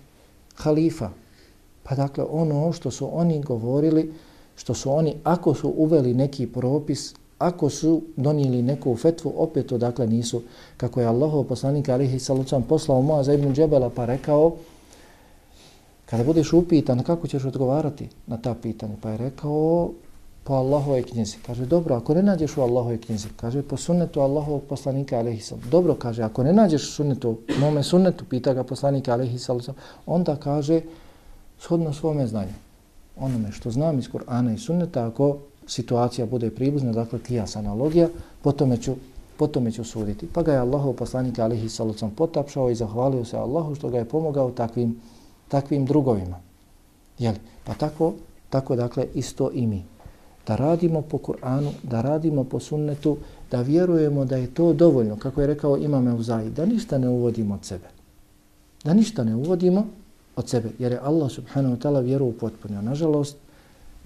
halifa. Pa dakle, ono što su oni govorili, što su oni, ako su uveli neki propis, ako su donijeli neku fetvu, opet to dakle nisu, kako je Allahov poslanik alihi salucan poslao Moaza ibn Džebela pa rekao, kada budeš upitan kako ćeš odgovarati na ta pitanja, pa je rekao po Allahove knjizi. Kaže, dobro, ako ne nađeš u Allahove knjizi, kaže, po sunnetu Allahovog poslanika alihi salucan. Dobro, kaže, ako ne nađeš sunnetu, mome sunnetu, pita ga poslanika alihi salucan, onda kaže, shodno svome znanju onome što znam iz Kur'ana i Sunneta, ako situacija bude približna, dakle kijas analogija, potom ću, potom ću suditi. Pa ga je Allahov poslanik alihi salucom potapšao i zahvalio se Allahu što ga je pomogao takvim, takvim drugovima. Jeli? Pa tako, tako dakle isto i mi. Da radimo po Kur'anu, da radimo po sunnetu, da vjerujemo da je to dovoljno, kako je rekao imame Uzaji, da ništa ne uvodimo od sebe. Da ništa ne uvodimo, od sebe, jer je Allah subhanahu wa ta'ala vjeru upotpunio. Nažalost,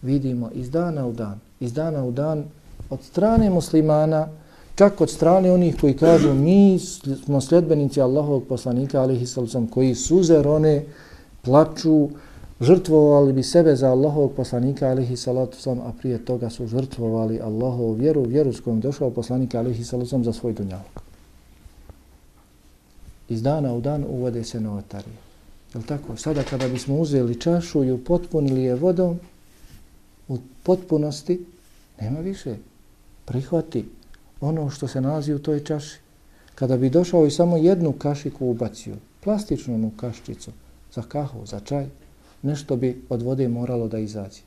vidimo iz dana u dan, iz dana u dan od strane muslimana, čak od strane onih koji kažu mi smo sljedbenici Allahovog poslanika, alihi sallam, koji suze rone, plaču, žrtvovali bi sebe za Allahovog poslanika, alihi salatu sam, a prije toga su žrtvovali Allahovu vjeru, vjeru s kojom došao poslanika, alihi sallam, za svoj dunjavog. Iz dana u dan uvode se novotarije Je tako? Sada kada bismo uzeli čašu i upotpunili je vodom, u potpunosti, nema više. Prihvati ono što se nalazi u toj čaši. Kada bi došao i samo jednu kašiku ubacio, plastičnu onu kaščicu, za kahu, za čaj, nešto bi od vode moralo da izađe.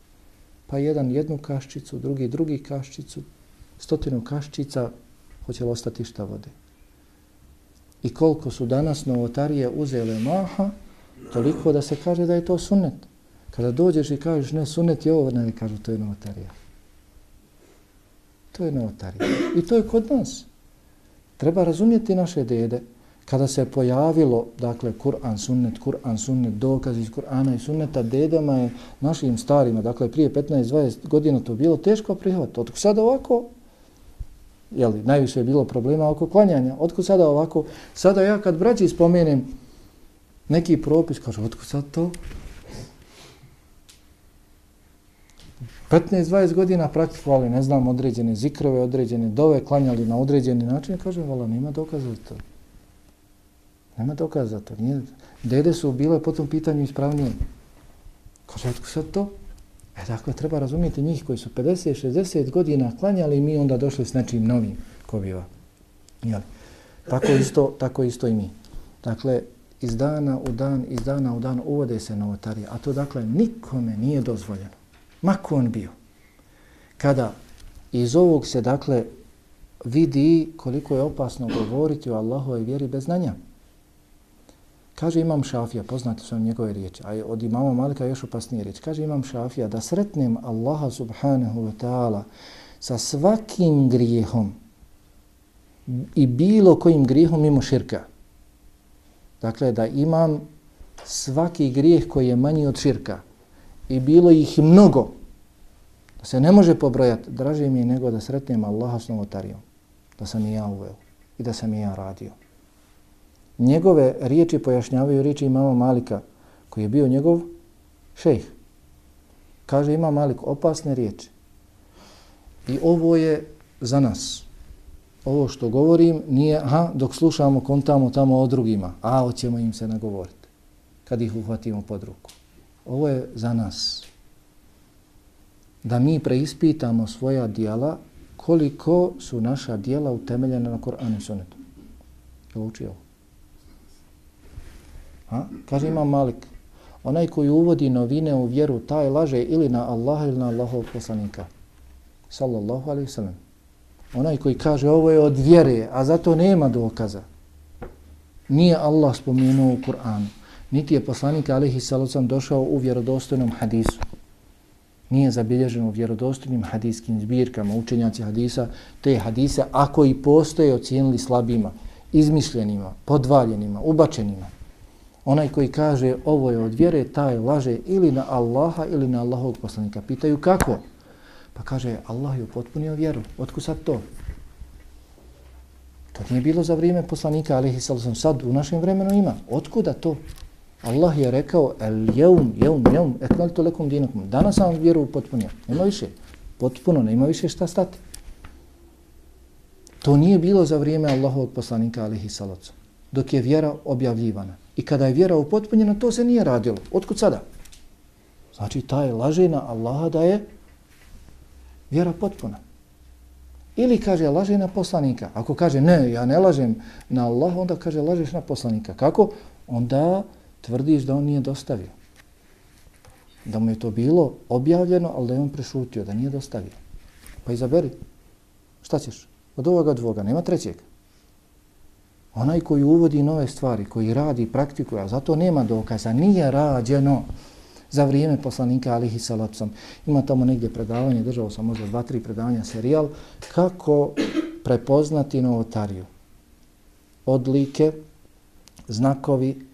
Pa jedan jednu kaščicu, drugi drugi kaščicu, stotinu kaščica, hoće li ostati šta vode. I koliko su danas novotarije uzele maha, toliko da se kaže da je to sunnet. Kada dođeš i kažeš ne, sunnet je ovo, ne, kažu to je novotarija. To je novotarija. I to je kod nas. Treba razumjeti naše dede. Kada se pojavilo, dakle, Kur'an, sunnet, Kur'an, sunnet, dokaz iz Kur'ana i sunneta, dedama je našim starima, dakle, prije 15-20 godina to bilo teško prihvatiti. Otko sada ovako, jeli, najviše je bilo problema oko klanjanja. Otko sada ovako, sada ja kad braći spomenem neki propis, kaže, otkud sad to? 15-20 godina praktikovali, ne znam, određene zikrove, određene dove, klanjali na određeni način, kaže, vala, nema dokaza za to. Nema dokaza za to. Nije... Dede su bile po tom pitanju ispravnije. Kaže, otkud sad to? E, dakle, treba razumijeti njih koji su 50-60 godina klanjali i mi onda došli s nečim novim ko biva. Jel? Tako isto, tako isto i mi. Dakle, iz dana u dan, iz dana u dan uvode se novotarije, a to dakle nikome nije dozvoljeno. Mako on bio. Kada iz ovog se dakle vidi koliko je opasno govoriti o Allahove vjeri bez znanja. Kaže imam šafija, poznate su njegove riječi, a od imama Malika još opasnije riječi. Kaže imam šafija da sretnem Allaha subhanahu wa ta'ala sa svakim grijehom i bilo kojim grijehom mimo širka. Dakle, da imam svaki grijeh koji je manji od širka i bilo ih mnogo, da se ne može pobrojati, draže mi je nego da sretnem Allaha s novotarijom, da sam i ja uveo i da sam i ja radio. Njegove riječi pojašnjavaju riječi imama Malika, koji je bio njegov šejh. Kaže ima Malik opasne riječi. I ovo je za nas. Ovo što govorim nije, aha, dok slušamo kontamo tamo o drugima, a hoćemo im se nagovoriti kad ih uhvatimo pod ruku. Ovo je za nas. Da mi preispitamo svoja dijela koliko su naša dijela utemeljena na Koranu i Sunnetu. Je li učio? Ha? Kaže imam Malik, onaj koji uvodi novine u vjeru, taj laže ili na Allaha ili na Allahov poslanika. Sallallahu alaihi sallam. Onaj koji kaže ovo je od vjere, a zato nema dokaza. Nije Allah spomenuo u Kur'anu. Niti je poslanik Alihi sallam došao u vjerodostojnom hadisu. Nije zabilježeno u vjerodostojnim hadijskim zbirkama, učenjaci hadisa, te hadise, ako i postoje, ocijenili slabima, izmišljenima, podvaljenima, ubačenima. Onaj koji kaže ovo je od vjere, taj laže ili na Allaha ili na Allahovog poslanika. Pitaju kako? Pa kaže Allah je upotpunio vjeru. Otko sad to? To nije bilo za vrijeme poslanika, ali sam sad u našem vremenu ima. Otkuda to? Allah je rekao, el jeum, jeum, jeum, eknal to lekom dinakom. Danas sam vjeru upotpunio. Nema više. Potpuno, nema više šta stati. To nije bilo za vrijeme Allahovog poslanika, alihi salacom. Dok je vjera objavljivana. I kada je vjera upotpunjena, to se nije radilo. Otkud sada? Znači, taj laže na Allaha da je vjera potpuna. Ili kaže, laže na poslanika. Ako kaže, ne, ja ne lažem na Allaha, onda kaže, lažeš na poslanika. Kako? Onda tvrdiš da on nije dostavio. Da mu je to bilo objavljeno, ali da je on prešutio, da nije dostavio. Pa izaberi. Šta ćeš? Od ovoga dvoga, nema trećeg. Onaj koji uvodi nove stvari, koji radi, praktikuje, a zato nema dokaza, nije rađeno za vrijeme poslanika alihi salacom. Ima tamo negdje predavanje, držao sam možda dva, tri predavanja, serijal, kako prepoznati novotariju. Odlike, znakovi,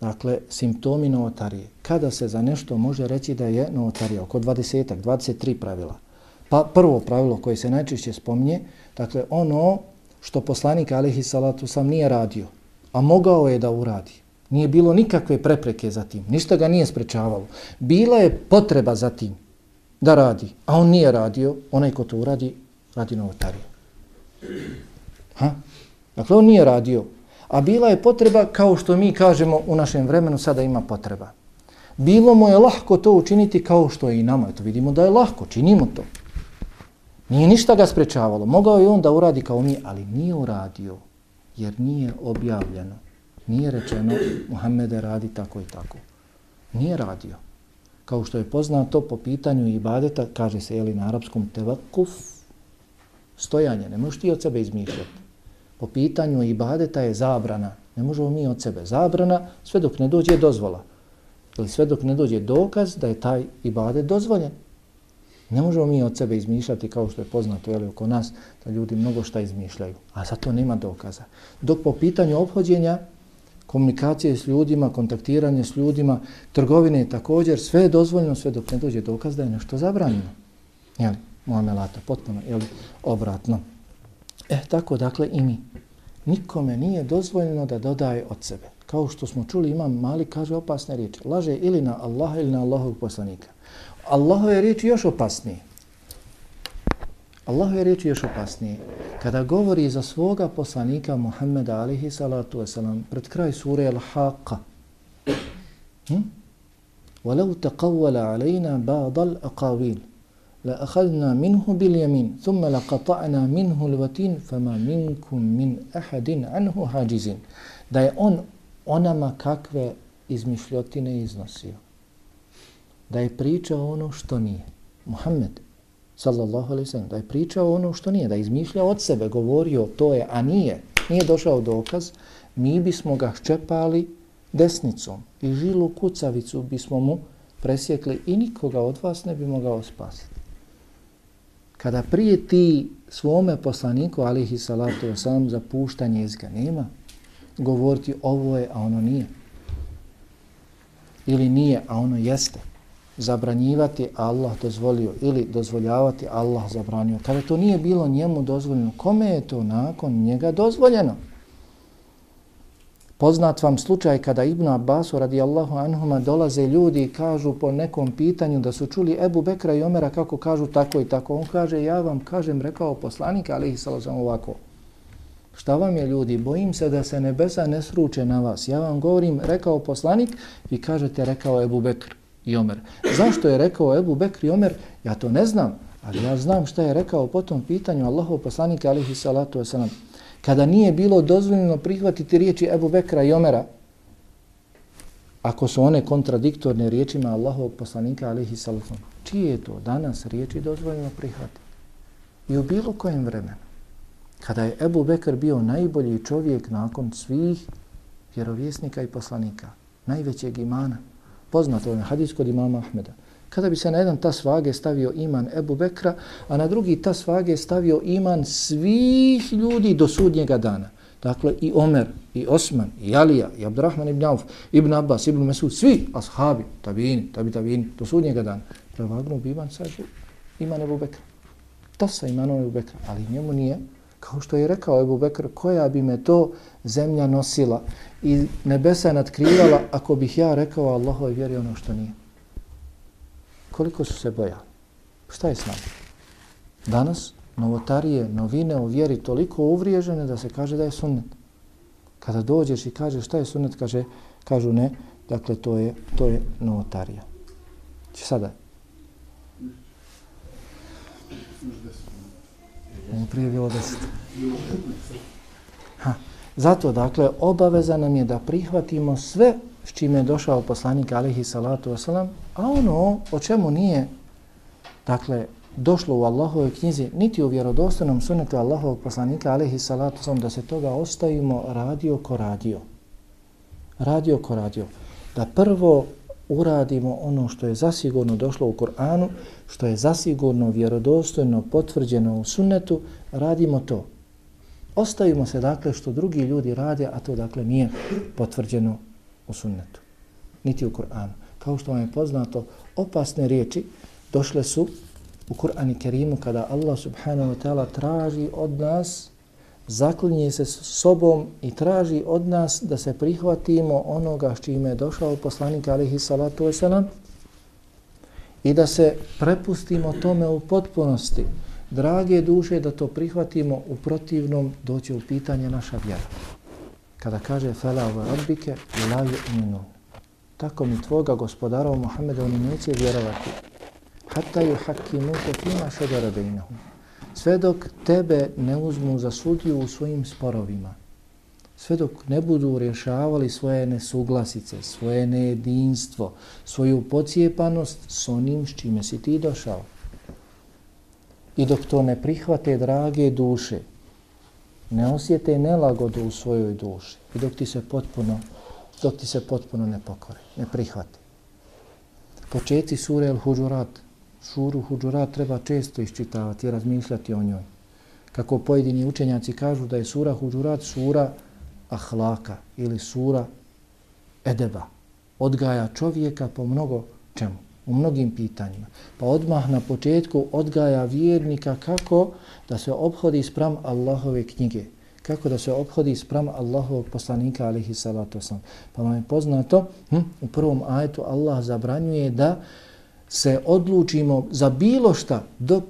dakle, simptomi novotarije. Kada se za nešto može reći da je novotarija? Oko 20 23 pravila. Pa prvo pravilo koje se najčešće spominje, dakle, ono što poslanik alihi salatu sam nije radio, a mogao je da uradi. Nije bilo nikakve prepreke za tim, ništa ga nije sprečavalo. Bila je potreba za tim da radi, a on nije radio, onaj ko to uradi, radi novotariju. Ha? Dakle, on nije radio, A bila je potreba, kao što mi kažemo u našem vremenu, sada ima potreba. Bilo mu je lahko to učiniti kao što je i nama. Eto vidimo da je lahko, činimo to. Nije ništa ga sprečavalo. Mogao je on da uradi kao mi, ali nije uradio jer nije objavljeno. Nije rečeno Muhammede radi tako i tako. Nije radio. Kao što je poznato po pitanju ibadeta, kaže se jeli na arapskom tevakuf, stojanje, ne možeš ti od sebe izmišljati. Po pitanju ibadeta je zabrana, ne možemo mi od sebe. Zabrana sve dok ne dođe dozvola. Ili sve dok ne dođe dokaz da je taj ibadet dozvoljen. Ne možemo mi od sebe izmišljati kao što je poznato jeli, oko nas da ljudi mnogo šta izmišljaju, a za to nema dokaza. Dok po pitanju obhođenja, komunikacije s ljudima, kontaktiranje s ljudima, trgovine također, sve je dozvoljeno sve dok ne dođe dokaz da je nešto zabranjeno. Jeli, Muamelata, potpuno, jeli, obratno. E, tako dakle i mi. Nikome nije dozvoljeno da dodaje od sebe. Kao što smo čuli, imam mali, kaže opasne riječi. Laže ili na Allaha ili na Allahovog poslanika. Allahove riječi još opasnije. Allahu je riječ još opasnije. Kada govori za svoga poslanika Muhammeda alihi salatu wasalam pred kraj sure Al-Haqqa. Hm? وَلَوْ تَقَوَّلَ عَلَيْنَا بَعْضَ minhu لَأَخَذْنَا مِنْهُ بِالْيَمِينِ ثُمَّ لَقَطَعْنَا مِنْهُ الْوَتِينِ فَمَا مِنْكُمْ مِنْ أَحَدٍ عَنْهُ hajizin. Da je on onama kakve izmišljotine iznosio. Da je pričao ono što nije. Muhammed, sallallahu alaihi sallam, da je pričao ono što nije, da je izmišljao od sebe, govorio to je, a nije, nije došao dokaz, mi bismo ga ščepali desnicom i žilu kucavicu bismo mu presjekli i nikoga od vas ne bi mogao spasiti. Kada prije ti svome poslaniku, alihi salatu wasalam, za puštanje jezika nema, govoriti ovo je, a ono nije. Ili nije, a ono jeste zabranjivati Allah dozvolio ili dozvoljavati Allah zabranio. Kada to nije bilo njemu dozvoljeno, kome je to nakon njega dozvoljeno? Poznat vam slučaj kada Ibn Abbasu radijallahu anhuma dolaze ljudi i kažu po nekom pitanju da su čuli Ebu Bekra i Omera kako kažu tako i tako. On kaže, ja vam kažem, rekao poslanik, ali ih sam ovako. Šta vam je ljudi? Bojim se da se nebesa ne sruče na vas. Ja vam govorim, rekao poslanik, vi kažete, rekao Ebu Bekr i Omer. Zašto je rekao Ebu Bekr i Omer? Ja to ne znam, ali ja znam šta je rekao po tom pitanju Allahov poslanika alihi salatu wasalam. Kada nije bilo dozvoljeno prihvatiti riječi Ebu Bekra i Omera, ako su one kontradiktorne riječima Allahov poslanika alihi salatu čije je to danas riječi dozvoljeno prihvatiti? I u bilo kojem vremenu, kada je Ebu Bekr bio najbolji čovjek nakon svih vjerovjesnika i poslanika, najvećeg imana, Poznato ovaj hadis kod imama Ahmeda. Kada bi se na jedan tas vage stavio iman Ebu Bekra, a na drugi tas vage stavio iman svih ljudi do sudnjega dana. Dakle, i Omer, i Osman, i Alija, i Abdurrahman ibn Auf, ibn Abbas, ibn Mesud, svi ashabi, tabini, tabi, tabini, do sudnjega dana. Prevagnu bi iman sa iman Ebu Bekra. Tas sa imanom Ebu Bekra, ali njemu nije Kao što je rekao Ebu Bekr, koja bi me to zemlja nosila i nebesa nadkrivala ako bih ja rekao Allahove vjeri ono što nije. Koliko su se bojali? Šta je s nama? Danas novotarije, novine o vjeri toliko uvriježene da se kaže da je sunnet. Kada dođeš i kažeš šta je sunnet, kaže, kažu ne, dakle to je, to je novotarija. Sada? Ovo prije bilo deset. Ha. Zato, dakle, obaveza nam je da prihvatimo sve s čime je došao poslanik alihi salatu wasalam, a ono o čemu nije, dakle, došlo u Allahove knjizi, niti u vjerodostojnom sunetu Allahovog poslanika alihi salatu wasalam, da se toga ostavimo radio ko radio. Radio ko radio. Da prvo uradimo ono što je zasigurno došlo u Koranu, što je zasigurno vjerodostojno potvrđeno u sunnetu, radimo to. Ostavimo se dakle što drugi ljudi rade, a to dakle nije potvrđeno u sunnetu, niti u Koranu. Kao što vam je poznato, opasne riječi došle su u Kur'ani Kerimu kada Allah subhanahu wa ta'ala traži od nas zaklinje se s sobom i traži od nas da se prihvatimo onoga s čime je došao poslanik alihi salatu wasalam i da se prepustimo tome u potpunosti. Drage duše, da to prihvatimo u protivnom doće u pitanje naša vjera. kada kaže fela ove odbike la yu'minun. Tako mi tvoga gospodara Muhammeda oni neće vjerovati. Hatta ju hakimu te fima šedara bejnahum. Sve dok tebe ne uzmu za sudiju u svojim sporovima. Sve dok ne budu rješavali svoje nesuglasice, svoje nejedinstvo, svoju pocijepanost s onim s čime si ti došao. I dok to ne prihvate drage duše, ne osjete nelagodu u svojoj duši i dok ti se potpuno, dok ti se potpuno ne pokore, ne prihvate. Početi sure El Huđurat, suru Huđurat treba često iščitavati i razmišljati o njoj. Kako pojedini učenjaci kažu da je sura Huđurat sura ahlaka ili sura edeba. Odgaja čovjeka po mnogo čemu u mnogim pitanjima. Pa odmah na početku odgaja vjernika kako da se obhodi sprem Allahove knjige. Kako da se obhodi sprem Allahovog poslanika alihi salatu wasalam. Pa vam je poznato, hm, u prvom ajetu Allah zabranjuje da se odlučimo za bilo šta dok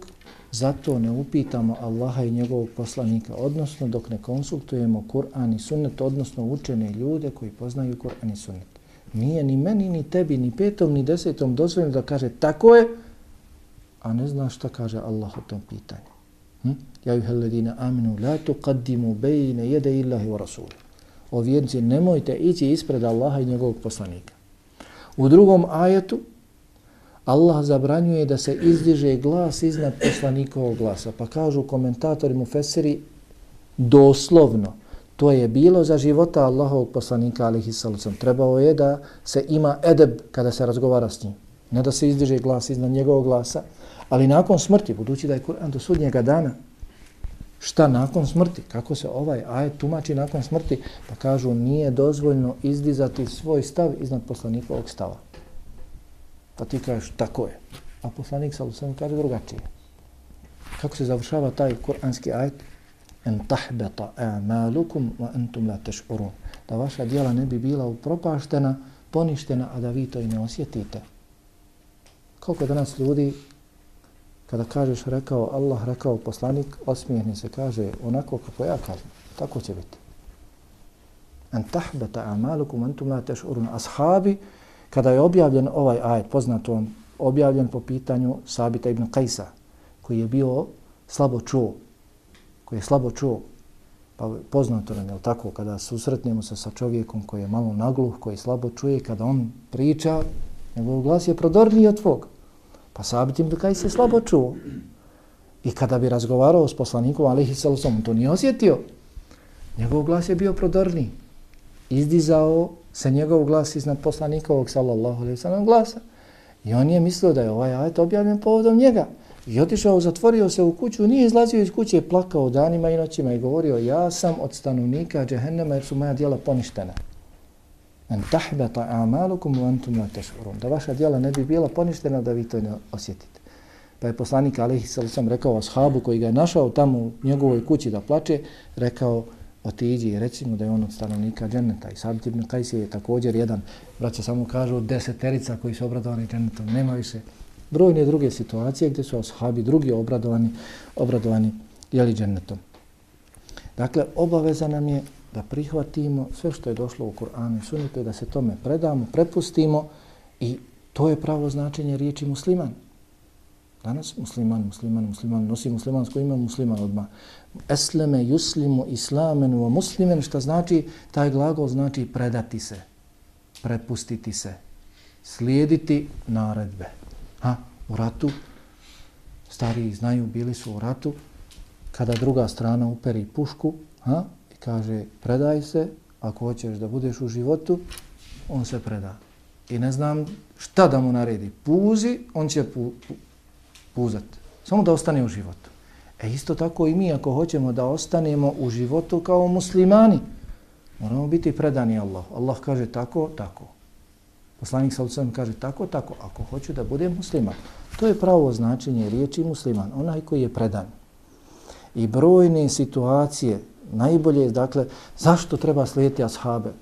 zato ne upitamo Allaha i njegovog poslanika, odnosno dok ne konsultujemo Kur'an i sunnet, odnosno učene ljude koji poznaju Kur'an i sunnet. Nije ni meni, ni tebi, ni petom, ni desetom dozvoljeno da kaže tako je, a ne zna šta kaže Allah o tom pitanju. Hm? Ja juhe ledine aminu, la tu kaddimu bejne jede illahi wa rasul. O vjernici, nemojte ići ispred Allaha i njegovog poslanika. U drugom ajetu, Allah zabranjuje da se izdiže glas iznad poslanikovog glasa. Pa kažu komentatori mu feseri, doslovno, To je bilo za života Allahovog poslanika alihi salucom. Trebao je da se ima edeb kada se razgovara s njim. Ne da se izdiže glas iznad njegovog glasa. Ali nakon smrti, budući da je Kur'an do sudnjega dana, šta nakon smrti? Kako se ovaj ajet tumači nakon smrti? Pa kažu nije dozvoljno izdizati svoj stav iznad poslanikovog stava. Pa ti kažeš tako je. A poslanik sallam kaže drugačije. Kako se završava taj kuranski ajet? en tahbeta a'malukum wa antum la tash'urun. Da vaša djela ne bi bila upropaštena, poništena, a da vi to i ne osjetite. Koliko danas ljudi kada kažeš rekao Allah, rekao poslanik, osmijehni se, kaže onako kako ja kažem. Tako će biti. En tahbeta a'malukum antum la tash'urun. Ashabi, kada je objavljen ovaj ajet, poznato on, objavljen po pitanju Sabita ibn Kajsa, koji je bio slabo čuo, koji je slabo čuo, pa poznato nam je tako, kada susretnemo se sa čovjekom koji je malo nagluh, koji slabo čuje, kada on priča, njegov glas je prodorniji od tvog. Pa Sabit ibn Kajsa je slabo čuo. I kada bi razgovarao s poslanikom, ali ih to nije osjetio. Njegov glas je bio prodorniji. Izdizao se njegov glas iznad poslanikovog, sallallahu alaihi sallam, glasa. I on je mislio da je ovaj ajet objavljen povodom njega. I otišao, zatvorio se u kuću, nije izlazio iz kuće, plakao danima i noćima i govorio ja sam od stanovnika džehennema jer su moja djela poništena. En tahbeta amalukum u antum la tešurum. Da vaša djela ne bi bila poništena da vi to ne osjetite. Pa je poslanik Alihi sallam rekao ashabu koji ga je našao tamo u njegovoj kući da plače, rekao otiđi i recimo da je on od stanovnika dženeta. I Sabit ibn Kajsi je također jedan, braća samo kažu, deseterica koji su obradovani dženetom. Nema više brojne druge situacije gdje su ashabi drugi obradovani, obradovani jeli dženetom. Dakle, obaveza nam je da prihvatimo sve što je došlo u Kur'anu i Sunnetu da se tome predamo, prepustimo i to je pravo značenje riječi musliman. Danas musliman, musliman, musliman, nosi muslimansko ime musliman odmah. Esleme, yuslimu, islamen, wa muslimen, što znači, taj glagol znači predati se, prepustiti se, slijediti naredbe. Ha, u ratu, stariji znaju, bili su u ratu, kada druga strana uperi pušku ha, i kaže predaj se, ako hoćeš da budeš u životu, on se preda. I ne znam šta da mu naredi. Puzi, on će pu, pu, puzat. Samo da ostane u životu. E isto tako i mi ako hoćemo da ostanemo u životu kao muslimani, moramo biti predani Allah. Allah kaže tako, tako. Poslanik sa Lucem kaže tako, tako, ako hoću da budem musliman. To je pravo značenje riječi musliman, onaj koji je predan. I brojne situacije, najbolje dakle, zašto treba slijediti ashabe?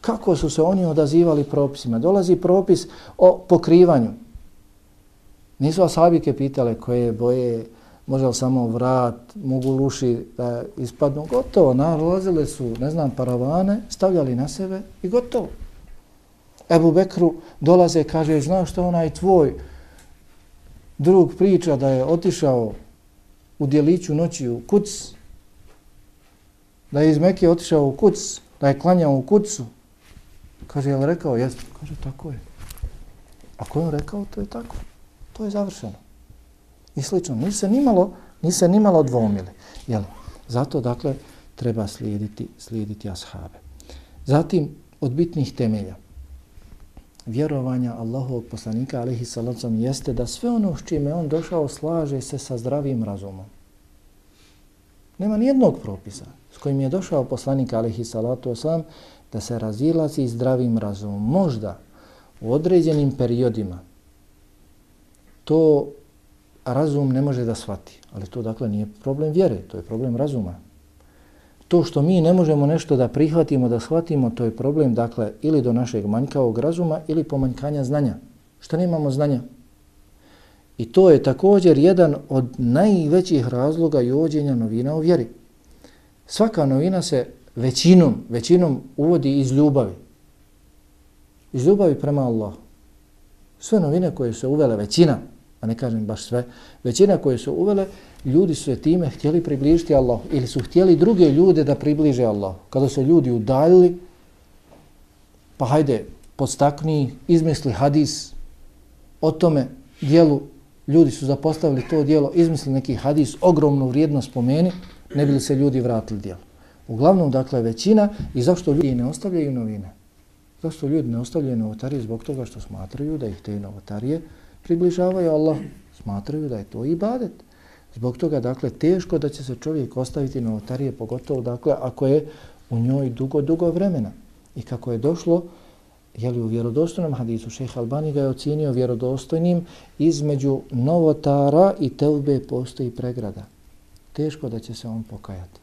Kako su se oni odazivali propisima? Dolazi propis o pokrivanju. Nisu asabike pitale koje boje može li samo vrat, mogu luši da ispadnu, gotovo, nalazile su, ne znam, paravane, stavljali na sebe i gotovo. Ebu Bekru dolaze, kaže, znaš što onaj tvoj drug priča da je otišao u djeliću noći u kuc, da je iz Mekije otišao u kuc, da je klanjao u kucu. Kaže, je li rekao? Jes. Kaže, tako je. Ako je on rekao, to je tako. To je završeno. I slično. Ni se nimalo, ni se nimalo dvomili. Jel? Zato, dakle, treba slijediti, slijediti ashabe. Zatim, od bitnih temelja vjerovanja Allahovog poslanika, alihi salacom, jeste da sve ono s čime on došao slaže se sa zdravim razumom. Nema nijednog propisa s kojim je došao poslanik, alihi salatu wasalam, da se razilazi zdravim razumom. Možda u određenim periodima to razum ne može da shvati. Ali to dakle nije problem vjere, to je problem razuma. To što mi ne možemo nešto da prihvatimo, da shvatimo, to je problem dakle ili do našeg manjkavog razuma ili pomanjkanja znanja. Što nemamo znanja? I to je također jedan od najvećih razloga i uvođenja novina u vjeri. Svaka novina se većinom, većinom uvodi iz ljubavi. Iz ljubavi prema Allahu. Sve novine koje se uvele, većina, a ne kažem baš sve, većina koje su uvele, ljudi su je time htjeli približiti Allah ili su htjeli druge ljude da približe Allah. Kada su ljudi udaljili, pa hajde, podstakni, izmisli hadis o tome dijelu, ljudi su zapostavili to dijelo, izmisli neki hadis, ogromnu vrijednost spomeni, ne bili se ljudi vratili dijelo. Uglavnom, dakle, većina i zašto ljudi ne ostavljaju novine? Zašto ljudi ne ostavljaju novotarije? Zbog toga što smatraju da ih te novotarije približavaju Allah. Smatraju da je to ibadet. Zbog toga, dakle, teško da će se čovjek ostaviti novotarije, pogotovo, dakle, ako je u njoj dugo, dugo vremena. I kako je došlo, je li u vjerodostojnom hadisu, šeha Albani ga je ocijenio vjerodostojnim, između novotara i teube postoji pregrada. Teško da će se on pokajati.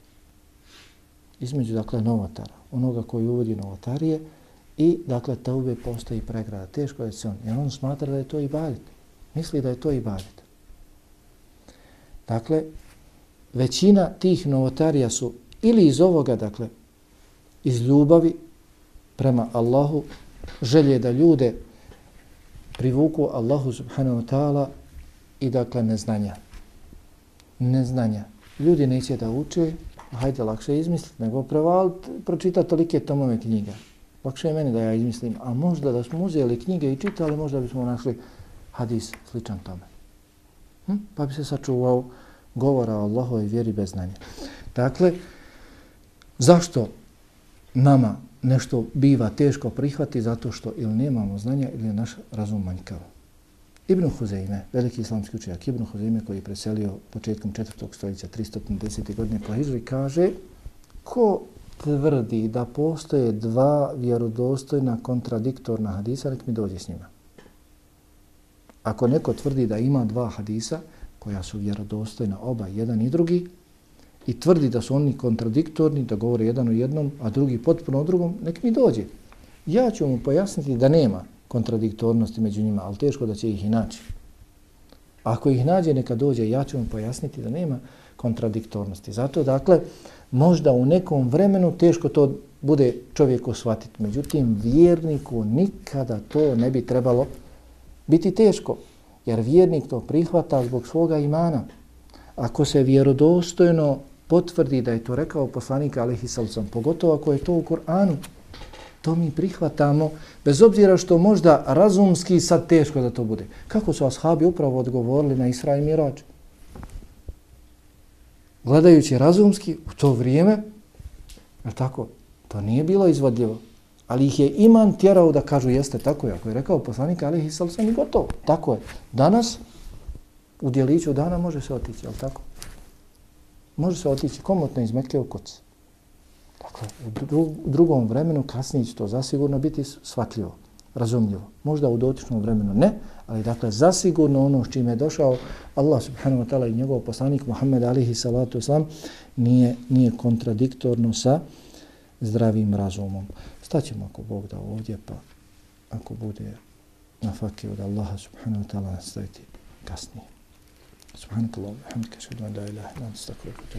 Između, dakle, novotara, onoga koji uvodi novotarije, i, dakle, taube postoji pregrada. Teško je se on, jer on smatra da je to i badet. Misli da je to i badet. Dakle, većina tih novotarija su ili iz ovoga, dakle, iz ljubavi prema Allahu, želje da ljude privuku Allahu subhanahu wa ta'ala i dakle neznanja. Neznanja. Ljudi neće da uče, hajde lakše izmisliti, nego prevaliti, pročitati tolike tomove knjiga. Lakše je meni da ja izmislim, a možda da smo uzeli knjige i čitali, možda bismo našli hadis sličan tome. Hm? Pa bi se sačuvao govora o Allahove vjeri bez znanja. Dakle, zašto nama nešto biva teško prihvati? Zato što ili nemamo znanja ili je naš razum manjkav. Ibn Huzeime, veliki islamski učenjak Ibn Huzeime koji je preselio početkom 4. stoljeća 310. godine po Hidri, kaže ko tvrdi da postoje dva vjerodostojna kontradiktorna hadisa, nek mi dođe s njima. Ako neko tvrdi da ima dva hadisa koja su vjerodostojna oba, jedan i drugi, i tvrdi da su oni kontradiktorni, da govore jedan o jednom, a drugi potpuno o drugom, nek mi dođe. Ja ću mu pojasniti da nema kontradiktornosti među njima, ali teško da će ih i naći. Ako ih nađe, neka dođe, ja ću mu pojasniti da nema kontradiktornosti kontradiktornosti. Zato, dakle, možda u nekom vremenu teško to bude čovjeku shvatiti. Međutim, vjerniku nikada to ne bi trebalo biti teško, jer vjernik to prihvata zbog svoga imana. Ako se vjerodostojno potvrdi da je to rekao poslanik Alihi Salcom, pogotovo ako je to u Koranu, to mi prihvatamo, bez obzira što možda razumski sad teško da to bude. Kako su ashabi upravo odgovorili na Isra i Mirađ? Gledajući razumski u to vrijeme, je tako, to nije bilo izvodljivo. Ali ih je iman tjerao da kažu jeste tako je. Ako je rekao poslanik Alihi i gotovo. Tako je. Danas, u dijeliću dana može se otići, je tako? Može se otići komotno iz Mekke u koc. Dakle, u drugom vremenu kasnije će to zasigurno biti shvatljivo, razumljivo. Možda u dotičnom vremenu ne, ali dakle, zasigurno ono s čime je došao Allah subhanahu wa ta'ala i njegov poslanik Muhammed alihi salatu islam nije, nije kontradiktorno sa zdravim razumom. Staćemo ako Bog da ovdje, pa ako bude na fakir od Allaha subhanahu wa ta'ala nastaviti kasnije. Subhanakallahu, hamdika, šedman, la ilaha, lan, stakle, kutu,